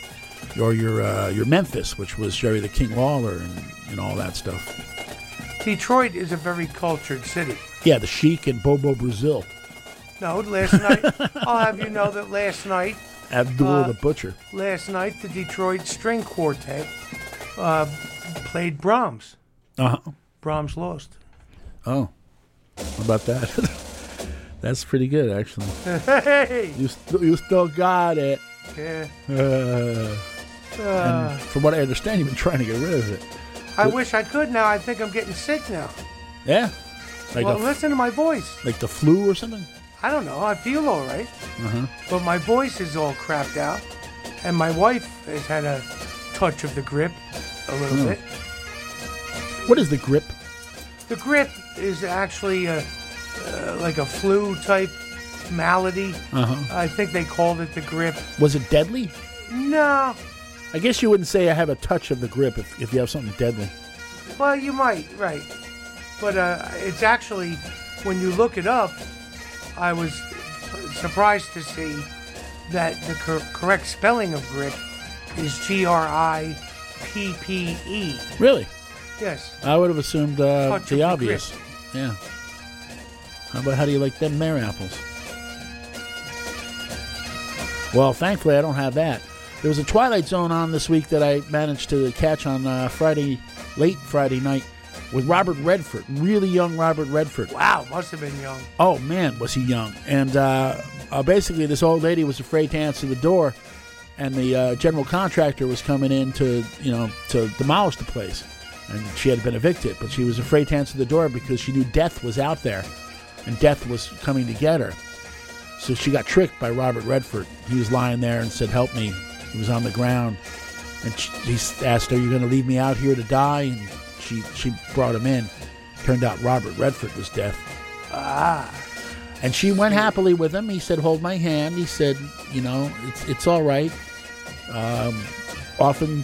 Or your uh, your Memphis, which was Jerry the King Lawler and, and all that stuff. Detroit is a very cultured city. Yeah, the Sheik and Bobo Brazil. No, last night. (laughs) I'll have you know that last night. Abdul uh, the Butcher. Last night, the Detroit String Quartet uh, played Brahms. Uh huh. Brahms lost. Oh, how about that? (laughs) That's pretty good, actually. (laughs) Hey. You st- you still got it. Yeah. (laughs) Uh, Uh, from what I understand, you've been trying to get rid of it. I wish I could now. I think I'm getting sick now. Yeah. Like, well, the, listen to my voice. like the flu or something? I don't know. I feel all right, Uh huh. but my voice is all crapped out, and my wife has had a touch of the grippe a little Hmm. bit. What is the grippe? The grippe is actually a, uh, like a flu type malady. Uh-huh. I think they called it the grippe. Was it deadly? No. I guess you wouldn't say I have a touch of the grippe if, if you have something deadly. Well, you might, right. But uh, it's actually, when you look it up, I was surprised to see that the cor- correct spelling of grip is G R I P P E. Really? Yes. I would have assumed uh, Touch of the the obvious. Yeah. How about how do you like them mare apples? Well, thankfully, I don't have that. There was a Twilight Zone on this week that I managed to catch on uh, Friday, late Friday night, with Robert Redford, really young Robert Redford. Wow, must have been young. Oh man, was he young! And uh, uh, basically, this old lady was afraid to answer the door, and the uh, general contractor was coming in to, you know, to demolish the place, and she had been evicted, but she was afraid to answer the door because she knew death was out there, and death was coming to get her. So she got tricked by Robert Redford. He was lying there and said, "Help me." He was on the ground, and she, he asked Are "You going to leave me out here to die?" And she she brought him in. Turned out Robert Redford was death. Ah. And she went happily with him. He said, "Hold my hand." He said, "You know, it's it's all right. Um, often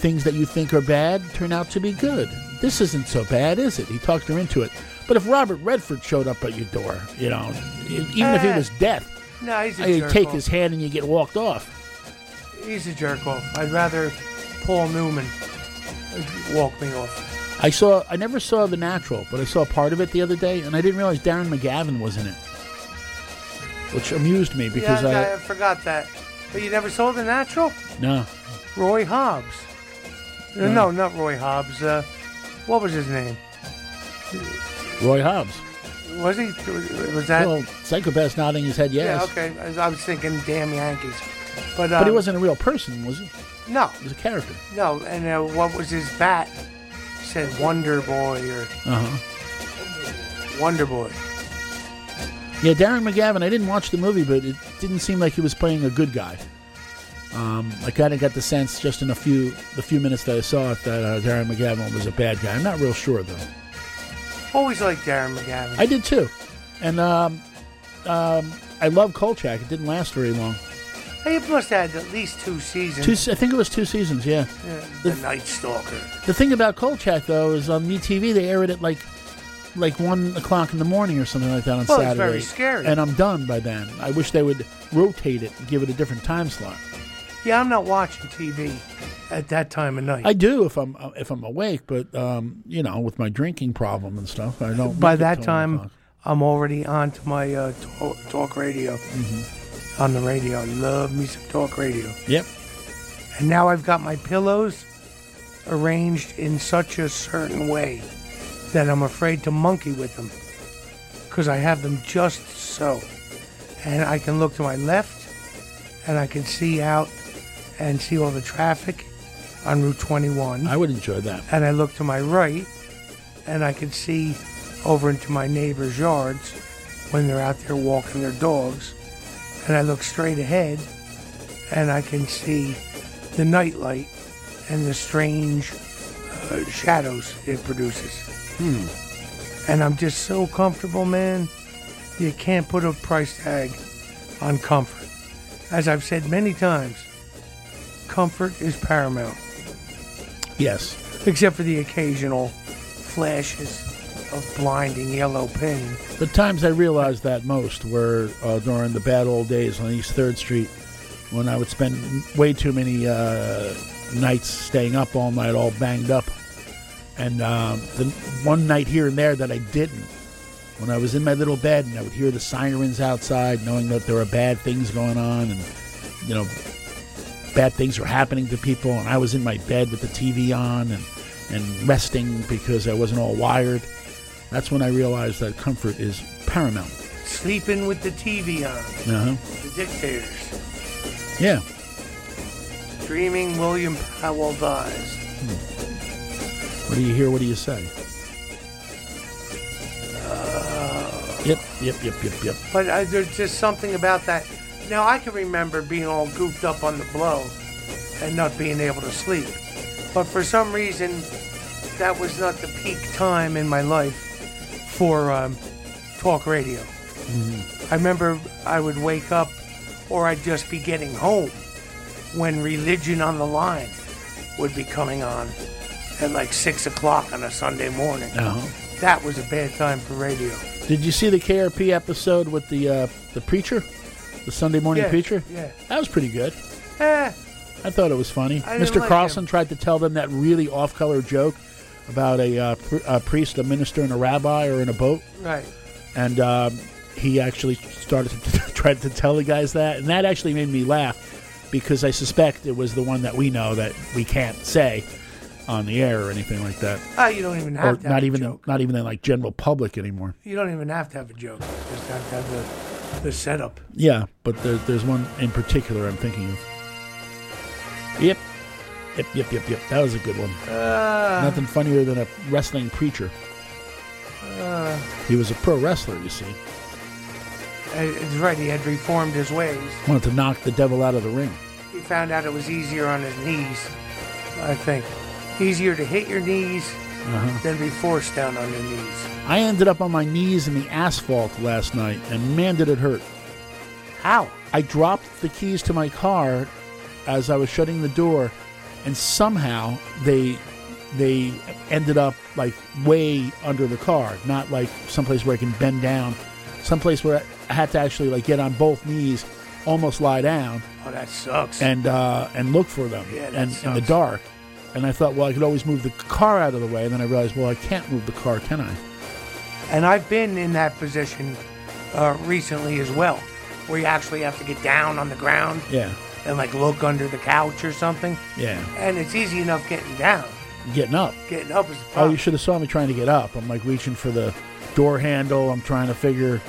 things that you think are bad turn out to be good. This isn't so bad, is it?" He talked her into it. But if Robert Redford showed up at your door, you know, even if he Eh. was death, No, he's a you jerk take off. his hand and you get walked off. He's a jerk off. I'd rather Paul Newman walk me off. I saw. I never saw The Natural, but I saw part of it the other day, and I didn't realize Darren McGavin was in it, which amused me because yeah, I I, forgot that. But you never saw The Natural? no. Roy Hobbs. No. No, not Roy Hobbs. Uh, what was his name? Roy Hobbs. Was he? Was that? Well, psychopath nodding his head yes. Yeah, okay. I, was thinking damn Yankees. But, But he um, wasn't a real person, was he? No. He was a character. No, and uh, what was his bat? Said Wonder Boy or Uh huh. Wonder Boy. Yeah, Darren McGavin. I didn't watch the movie, but it didn't seem like he was playing a good guy. Um, I kind of got the sense just in a few the few minutes that I saw it that uh, Darren McGavin was a bad guy. I'm not real sure though. Always liked Darren McGavin. I did too, and um, um, I love Kolchak. It didn't last very long. He must have had at least two seasons. Two, I think it was two seasons. Yeah. Yeah, the Night Stalker. The thing about Kolchak though is on MeTV they air it at like like one o'clock in the morning or something like that on Well, it's Saturday. very scary. And I'm done by then. I wish they would rotate it and give it a different time slot. Yeah, I'm not watching TV at that time of night. I do if I'm uh, if I'm awake, but um, you know, with my drinking problem and stuff, I don't. By that time. I'm already on to my uh, talk, talk radio. Mm-hmm. On the radio. I love me some talk radio. Yep. And now I've got my pillows arranged in such a certain way that I'm afraid to monkey with them because I have them just so. And I can look to my left and I can see out and see all the traffic on Route 21. I would enjoy that. And I look to my right and I can see over into my neighbor's yards when they're out there walking their dogs. And I look straight ahead and I can see the nightlight and the strange uh, shadows it produces. Hmm. And I'm just so comfortable, man. You can't put a price tag on comfort. As I've said many times, comfort is paramount. Yes. Except for the occasional flashes of blinding yellow pain. The times I realized that most were uh, during the bad old days on East Third Street, when I would spend way too many uh, nights staying up all night, all banged up. And um, the one night here and there that I didn't when I was in my little bed and I would hear the sirens outside, knowing that there were bad things going on and, you know, bad things were happening to people. And I was in my bed with the TV on and, and resting because I wasn't all wired. That's when I realized that comfort is paramount. Sleeping with the TV on. Uh huh. The dictators. Yeah. Dreaming William Powell dies. What do you hear? What do you say? Yep, yep, yep, yep, yep. But uh, there's just something about that. Now I can remember being all goofed up on the blow and not being able to sleep. But for some reason, that was not the peak time in my life for um, talk radio. I remember I would wake up or I'd just be getting home when Religion on the Line would be coming on at like 6 o'clock on a Sunday morning. Uh-huh. That was a bad time for radio. Did you see the KRP episode with the uh, the preacher, the Sunday morning Yeah, preacher? yeah. that was pretty good. Eh, I thought it was funny. I Mr. like Carlson tried to tell them that really off-color joke about a, uh, pr- a priest, a minister, and a rabbi are in a boat, right. and um, he actually started to (laughs) try to tell the guys that, and that actually made me laugh because I suspect it was the one that we know that we can't say on the air or anything like that, Ah, you don't even or have to have not even joke. not even in like general public anymore. You don't even have to have a joke. You just have to have the, the setup. Yeah, but there, there's one in particular I'm thinking of. Yep. Yep, yep, yep, yep. That was a good one. Uh, Nothing funnier than a wrestling preacher. Uh, He was a pro wrestler, you see. it's right. He had reformed his ways. Wanted to knock the devil out of the ring. He found out it was easier on his knees. I think easier to hit your knees Uh-huh. than be forced down on your knees. I ended up on my knees in the asphalt last night, and man, did it hurt. How? I dropped the keys to my car as I was shutting the door, and somehow they they ended up like way under the car, not like someplace where I can bend down, someplace where I had to actually like get on both knees, almost lie down, Oh, that sucks. and uh, and look for them, Yeah, and in the dark. And I thought, well, I could always move the car out of the way. And then I realized, well, I can't move the car, can I? And I've been in that position uh, recently as well, where you actually have to get down on the ground Yeah, and like look under the couch or something. yeah. And it's easy enough getting down. Getting up. Getting up is the problem. Oh, you should have saw me trying to get up. I'm like reaching for the door handle. I'm trying to figure,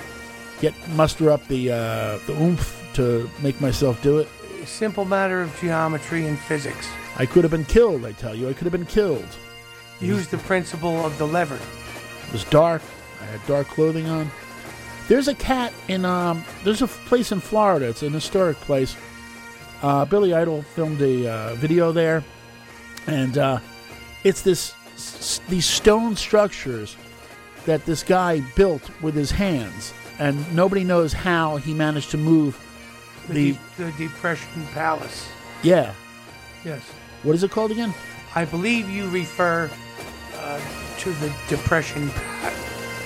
get muster up the uh, the oomph to make myself do it. A simple matter of geometry and physics. I could have been killed. I tell you, I could have been killed. Use the principle of the lever. It was dark. I had dark clothing on. There's a cat in um. There's a place in Florida. It's an historic place. Uh, Billy Idol filmed a uh, video there, and uh, it's this s- these stone structures that this guy built with his hands, and nobody knows how he managed to move The, the. de- the Depression Palace. Yeah, Yes. what is it called again? I believe you refer uh, to the Depression pa-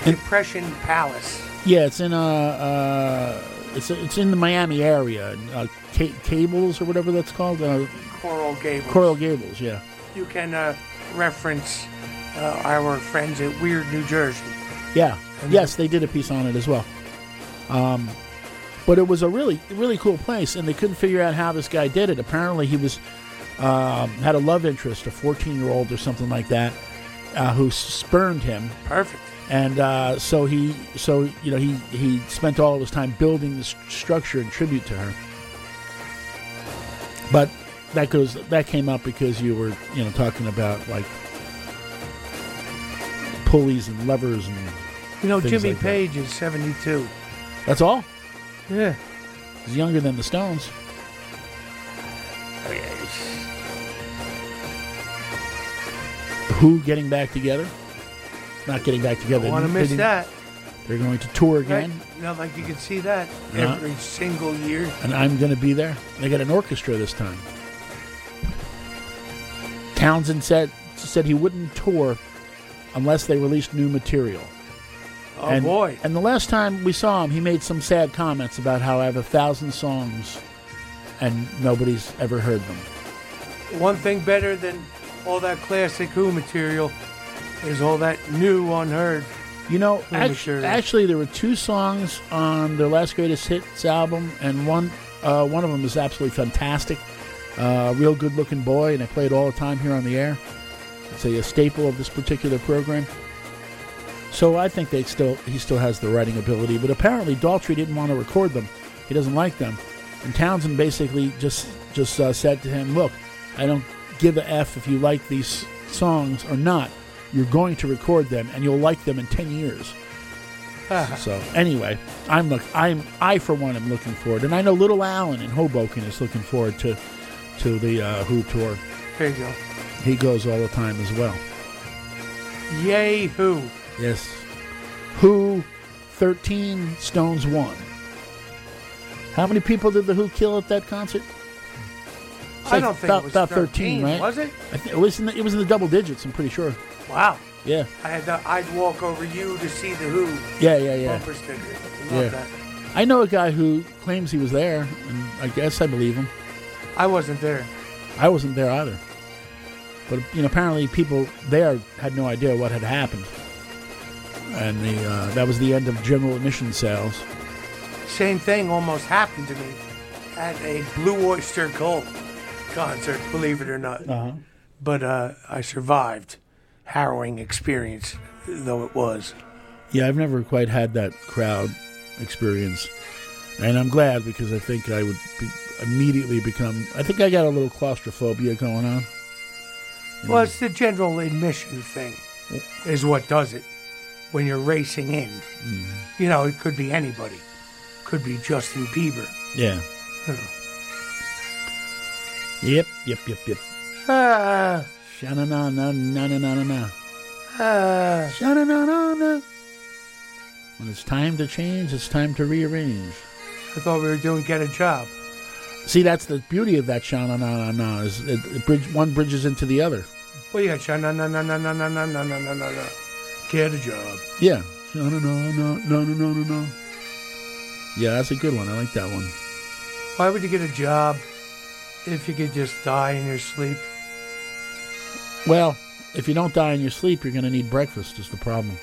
Depression Palace. Yeah, it's in uh, uh it's it's in the Miami area, uh, Ca- Cables or whatever that's called. Uh, Coral Gables. Coral Gables, yeah. You can uh, reference uh, our friends at Weird New Jersey. Yeah. And yes, they did a piece on it as well. Um, but it was a really, really cool place, and they couldn't figure out how this guy did it. Apparently, he was um, had a love interest, a 14 year old or something like that, uh, who spurned him. Perfect. And uh, so he, so you know, he he spent all of his time building this structure in tribute to her. But that goes that came up because you were you know talking about like pulleys and levers and You know, Jimmy like. Page is 72. That's all. Yeah. He's younger than the Stones. Who getting back together? Not getting back together. Don't want to miss didn't- that. They're going to tour again, Right? You like you can see that Yeah. every single year. and I'm going to be there. They got an orchestra this time. Townshend said said he wouldn't tour unless they released new material. Oh, and, boy. And the last time we saw him, he made some sad comments about how I have a thousand songs and nobody's ever heard them. One thing better than all that classic Who material is all that new unheard. You know, New act- actually, there were two songs on their last greatest hits album, and one uh, one of them is absolutely fantastic. Uh, Real good looking boy, and I play it all the time here on the air. It's a, a staple of this particular program. So I think they still he still has the writing ability, but apparently Daltrey didn't want to record them. He doesn't like them, and Townshend basically just just uh, said to him, "Look, I don't give a f if you like these songs or not. You're going to record them, and you'll like them in ten years." So anyway, I'm look I'm I for one am looking forward, and I know Little Alan in Hoboken is looking forward to to the uh, Who tour. There you go. He goes all the time as well. Yay, who? Yes. Who 13 Stones 1. How many people did the Who kill at that concert? It's I like don't think about, it was about 13, right? was it? I think it was in the, it was in the double digits, I'm pretty sure. Wow. Yeah. I had to, I'd walk over you to see the Who. Yeah, yeah, yeah. Bumper sticker. Love Yeah. that. I know a guy who claims he was there, and I guess I believe him. I wasn't there. I wasn't there either. But you know, apparently people there had no idea what had happened, and the uh, that was the end of general admission sales. Same thing almost happened to me at a Blue Oyster Cult concert, believe it or not. Uh-huh. But uh, I survived. Harrowing experience, though it was. Yeah, I've never quite had that crowd experience, and I'm glad because I think I would be, immediately become. I think I got a little claustrophobia going on. Well, it's the general admission thing, is what does it. When you're racing in, Mm-hmm. you know, it could be anybody. Could be Justin Bieber. Yeah. You know. Yep. Yep. Yep. Yep. Ah, Sha na na na na na na na na. ah. Na na na na. When it's time to change, it's time to rearrange. I thought we were doing Get a Job. See, that's the beauty of that sha na na na na is it, it bridge one bridges into the other. Well, you got Sha na na na na na na na na na na na. Get a job. Yeah. Sha na na na na na na na. Yeah, that's a good one. I like that one. Why would you get a job if you could just die in your sleep? Well, if you don't die in your sleep, you're going to need breakfast. Is the problem?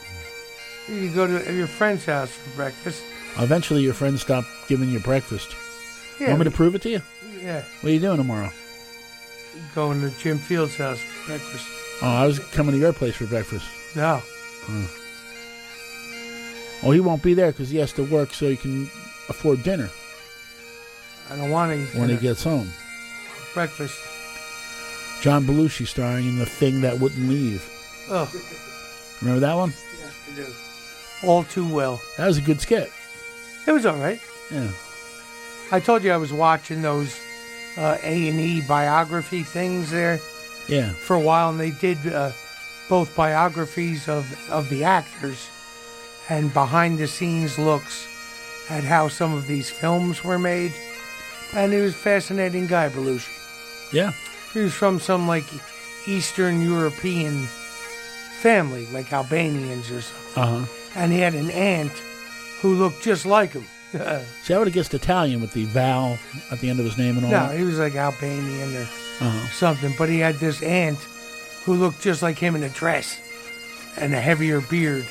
You go to your friend's house for breakfast. Eventually, your friends stop giving you breakfast. Yeah, Want me to prove it to you? Yeah, What are you doing tomorrow? going to Jim Fields' house for breakfast. Oh, I was coming to your place for breakfast. No, Oh, oh he won't be there because he has to work so he can afford dinner I don't want to eat when he gets home. breakfast. John Belushi starring in The Thing That Wouldn't Leave. Oh, Remember that one? yes, I do. All too well. That was a good skit. It was all right. Yeah. I told you I was watching those uh, A and E biography things there Yeah. for a while, and they did uh, both biographies of of the actors and behind the scenes looks at how some of these films were made. And he was a fascinating guy, Belushi. Yeah. He was from some like Eastern European family, like Albanians or something. Uh huh. And he had an aunt who looked just like him. (laughs) See, I would have guessed Italian with the vowel at the end of his name and all no, that. he was like Albanian or Uh-huh. something. But he had this aunt who looked just like him in a dress and a heavier beard.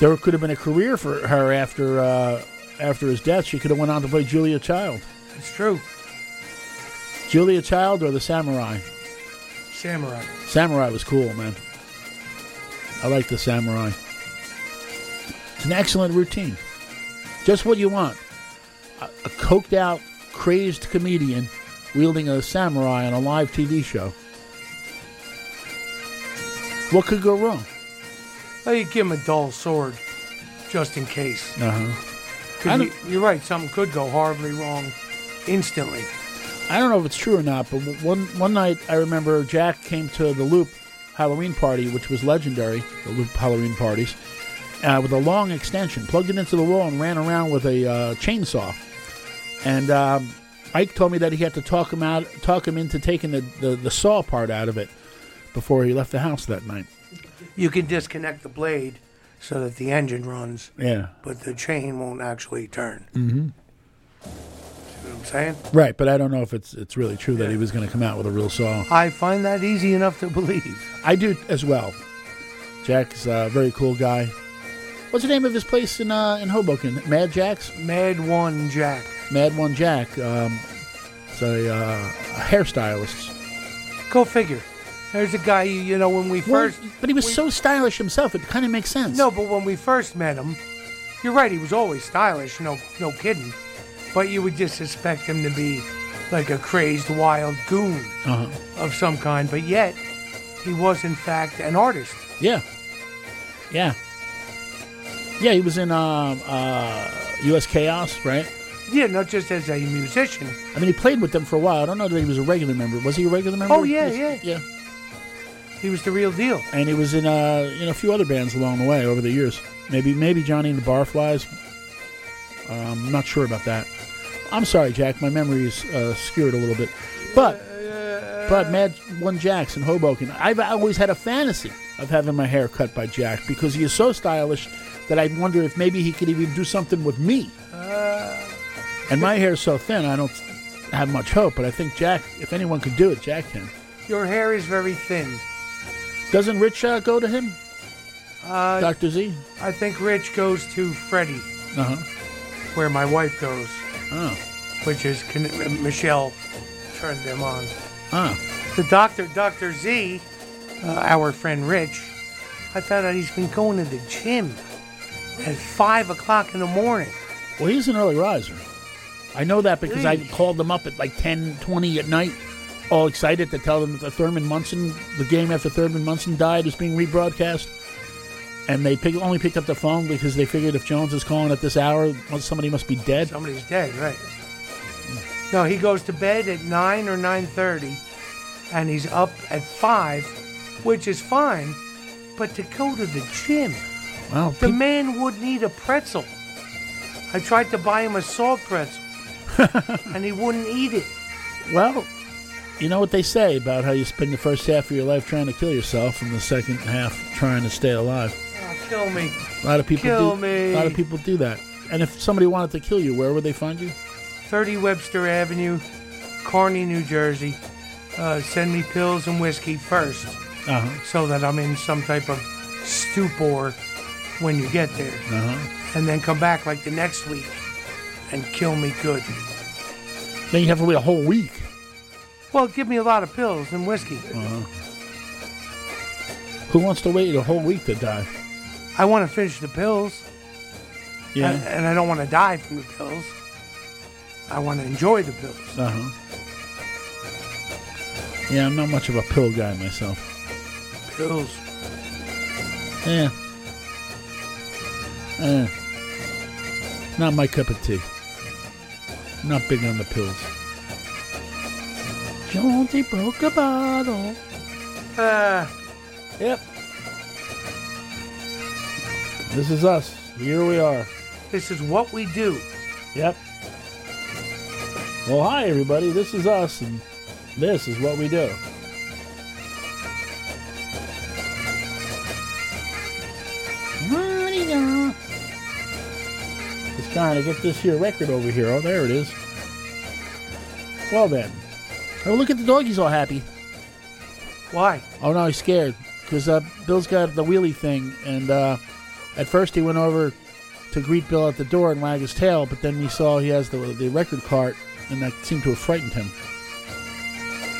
There could have been a career for her after uh, after his death. She could have went on to play Julia Child. It's true. Julia Child or the Samurai? Samurai. Samurai was cool, man. I like the Samurai. It's an excellent routine. Just what you want. A, a coked out, crazed comedian wielding a samurai on a live TV show. What could go wrong? Oh, you give him a dull sword, just in case. Uh huh. you, you're right. Something could go horribly wrong instantly. I don't know if it's true or not, but one one night I remember Jack came to the Loop Halloween party, which was legendary, the Loop Halloween parties, uh, with a long extension, plugged it into the wall, and ran around with a uh, chainsaw. And um, Ike told me that he had to talk him out, talk him into taking the, the, the saw part out of it before he left the house that night. You can disconnect the blade so that the engine runs, Yeah. but the chain won't actually turn. Mm-hmm. See what I'm saying? Right, but I don't know if it's it's really true that he was going to come out with a real song. I find that easy enough to believe. I do as well. Jack's a very cool guy. What's the name of his place in uh, in Hoboken? Mad Jack's. Mad One Jack. Mad One Jack. Um, it's a, uh, a hairstylist. Go figure. There's a guy, you you know, when we first. but he was so stylish himself. It kind of makes sense. No, but when we first met him, you're right. He was always stylish. No, no kidding. But you would just suspect him to be like a crazed wild goon Uh-huh. of some kind. But yet, he was in fact an artist. Yeah. Yeah. Yeah, he was in uh, uh, U.S. Chaos, right? Yeah, not just as a musician. I mean, he played with them for a while. I don't know that he was a regular member. Was he a regular member? Oh yeah, Yes. yeah, yeah. He was the real deal. And he was in uh, in a few other bands along the way over the years. Maybe maybe Johnny and the Barflies. Um, I'm not sure about that. I'm sorry, Jack. My memory is uh, skewed a little bit. But but Mad One Jack's in Hoboken. I've always had a fantasy of having my hair cut by Jack because he is so stylish that I wonder if maybe he could even do something with me. And my hair is so thin, I don't have much hope. But I think Jack, if anyone could do it, Jack can. Your hair is very thin. Doesn't Rich uh, go to him? Uh, Dr. Z? I think Rich goes to Freddie, Uh huh. Where my wife goes. Oh. Which is Michelle turned them on. The doctor, Dr. Z, uh, our friend Rich, I found out he's been going to the gym at 5 o'clock in the morning. Well, he's an early riser. I know that because I called them up at like 10, 20 at night, all excited to tell them that the Thurman Munson, the game after Thurman Munson died, is being rebroadcast. And they pick, only picked up the phone because they figured if Jones is calling at this hour, somebody must be dead. Somebody's dead, right? No, he goes to bed at 9 or 9.30, and he's up at 5, which is fine, but to go to the gym, Well, the man wouldn't eat a pretzel. I tried to buy him a salt pretzel, (laughs) and he wouldn't eat it. Well, you know what they say about how you spend the first half of your life trying to kill yourself and the second half trying to stay alive. Oh, kill me. A lot of people Kill do. me. A lot of people do that. And if somebody wanted to kill you, where would they find you? 30 Webster Avenue, Kearny, New Jersey. Uh, send me pills and whiskey first, Uh-huh. so that I'm in some type of stupor when you get there. Uh-huh. And then come back like the next week and kill me good. Then you have to wait a whole week. Well, give me a lot of pills and whiskey. Uh-huh. Who wants to wait a whole week to die? I want to finish the pills. Yeah. And, and I don't want to die from the pills. I want to enjoy the pills. Uh huh. Yeah, I'm not much of a pill guy myself. Pills. Yeah. Eh. Not my cup of tea. Not big on the pills. Jonesy broke a bottle. Uh, yep. This is us. Here we are. This is what we do. Yep. Well, hi everybody. This is us, and this is what we do. Just trying to get this here record over here. Oh, there it is. Well then. Oh, look at the dog. He's all happy. Why? Oh no, he's scared because uh, Bill's got the wheelie thing, and uh, at first he went over to greet Bill at the door and wag his tail, but then we saw he has the the record cart, and that seemed to have frightened him.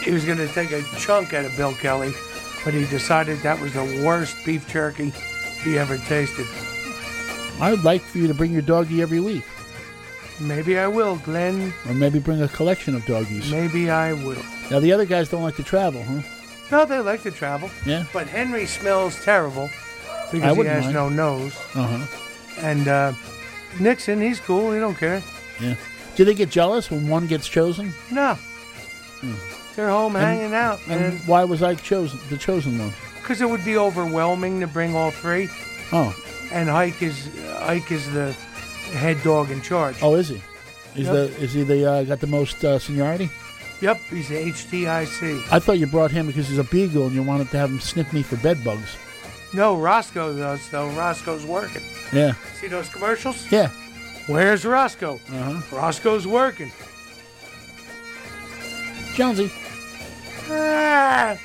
He was going to take a chunk out of Bill Kelly, but he decided that was the worst beef jerky he ever tasted. I would like for you to bring your doggy every week, Maybe I will, Glen. or maybe bring a collection of doggies. Maybe I will. Now the other guys don't like to travel, huh? No, they like to travel. Yeah. But Henry smells terrible because he has mind. no nose. Uh huh. And uh, Nixon, he's cool. He don't care. Yeah. Do they get jealous when one gets chosen? No. Hmm. They're home And- hanging out, And man. why was I chosen? The chosen one? Because it would be overwhelming to bring all three. Oh. And Ike is Ike is the head dog in charge. Oh, is he? Is Yep. the is he the uh, got the most uh, seniority? Yep, he's the HTIC. I thought you brought him because he's a beagle and you wanted to have him sniff me for bed bugs. No, Roscoe does though. Roscoe's working. Yeah. See those commercials? Yeah. Where's Roscoe? Uh-huh. Roscoe's working. Jonesy. Ah,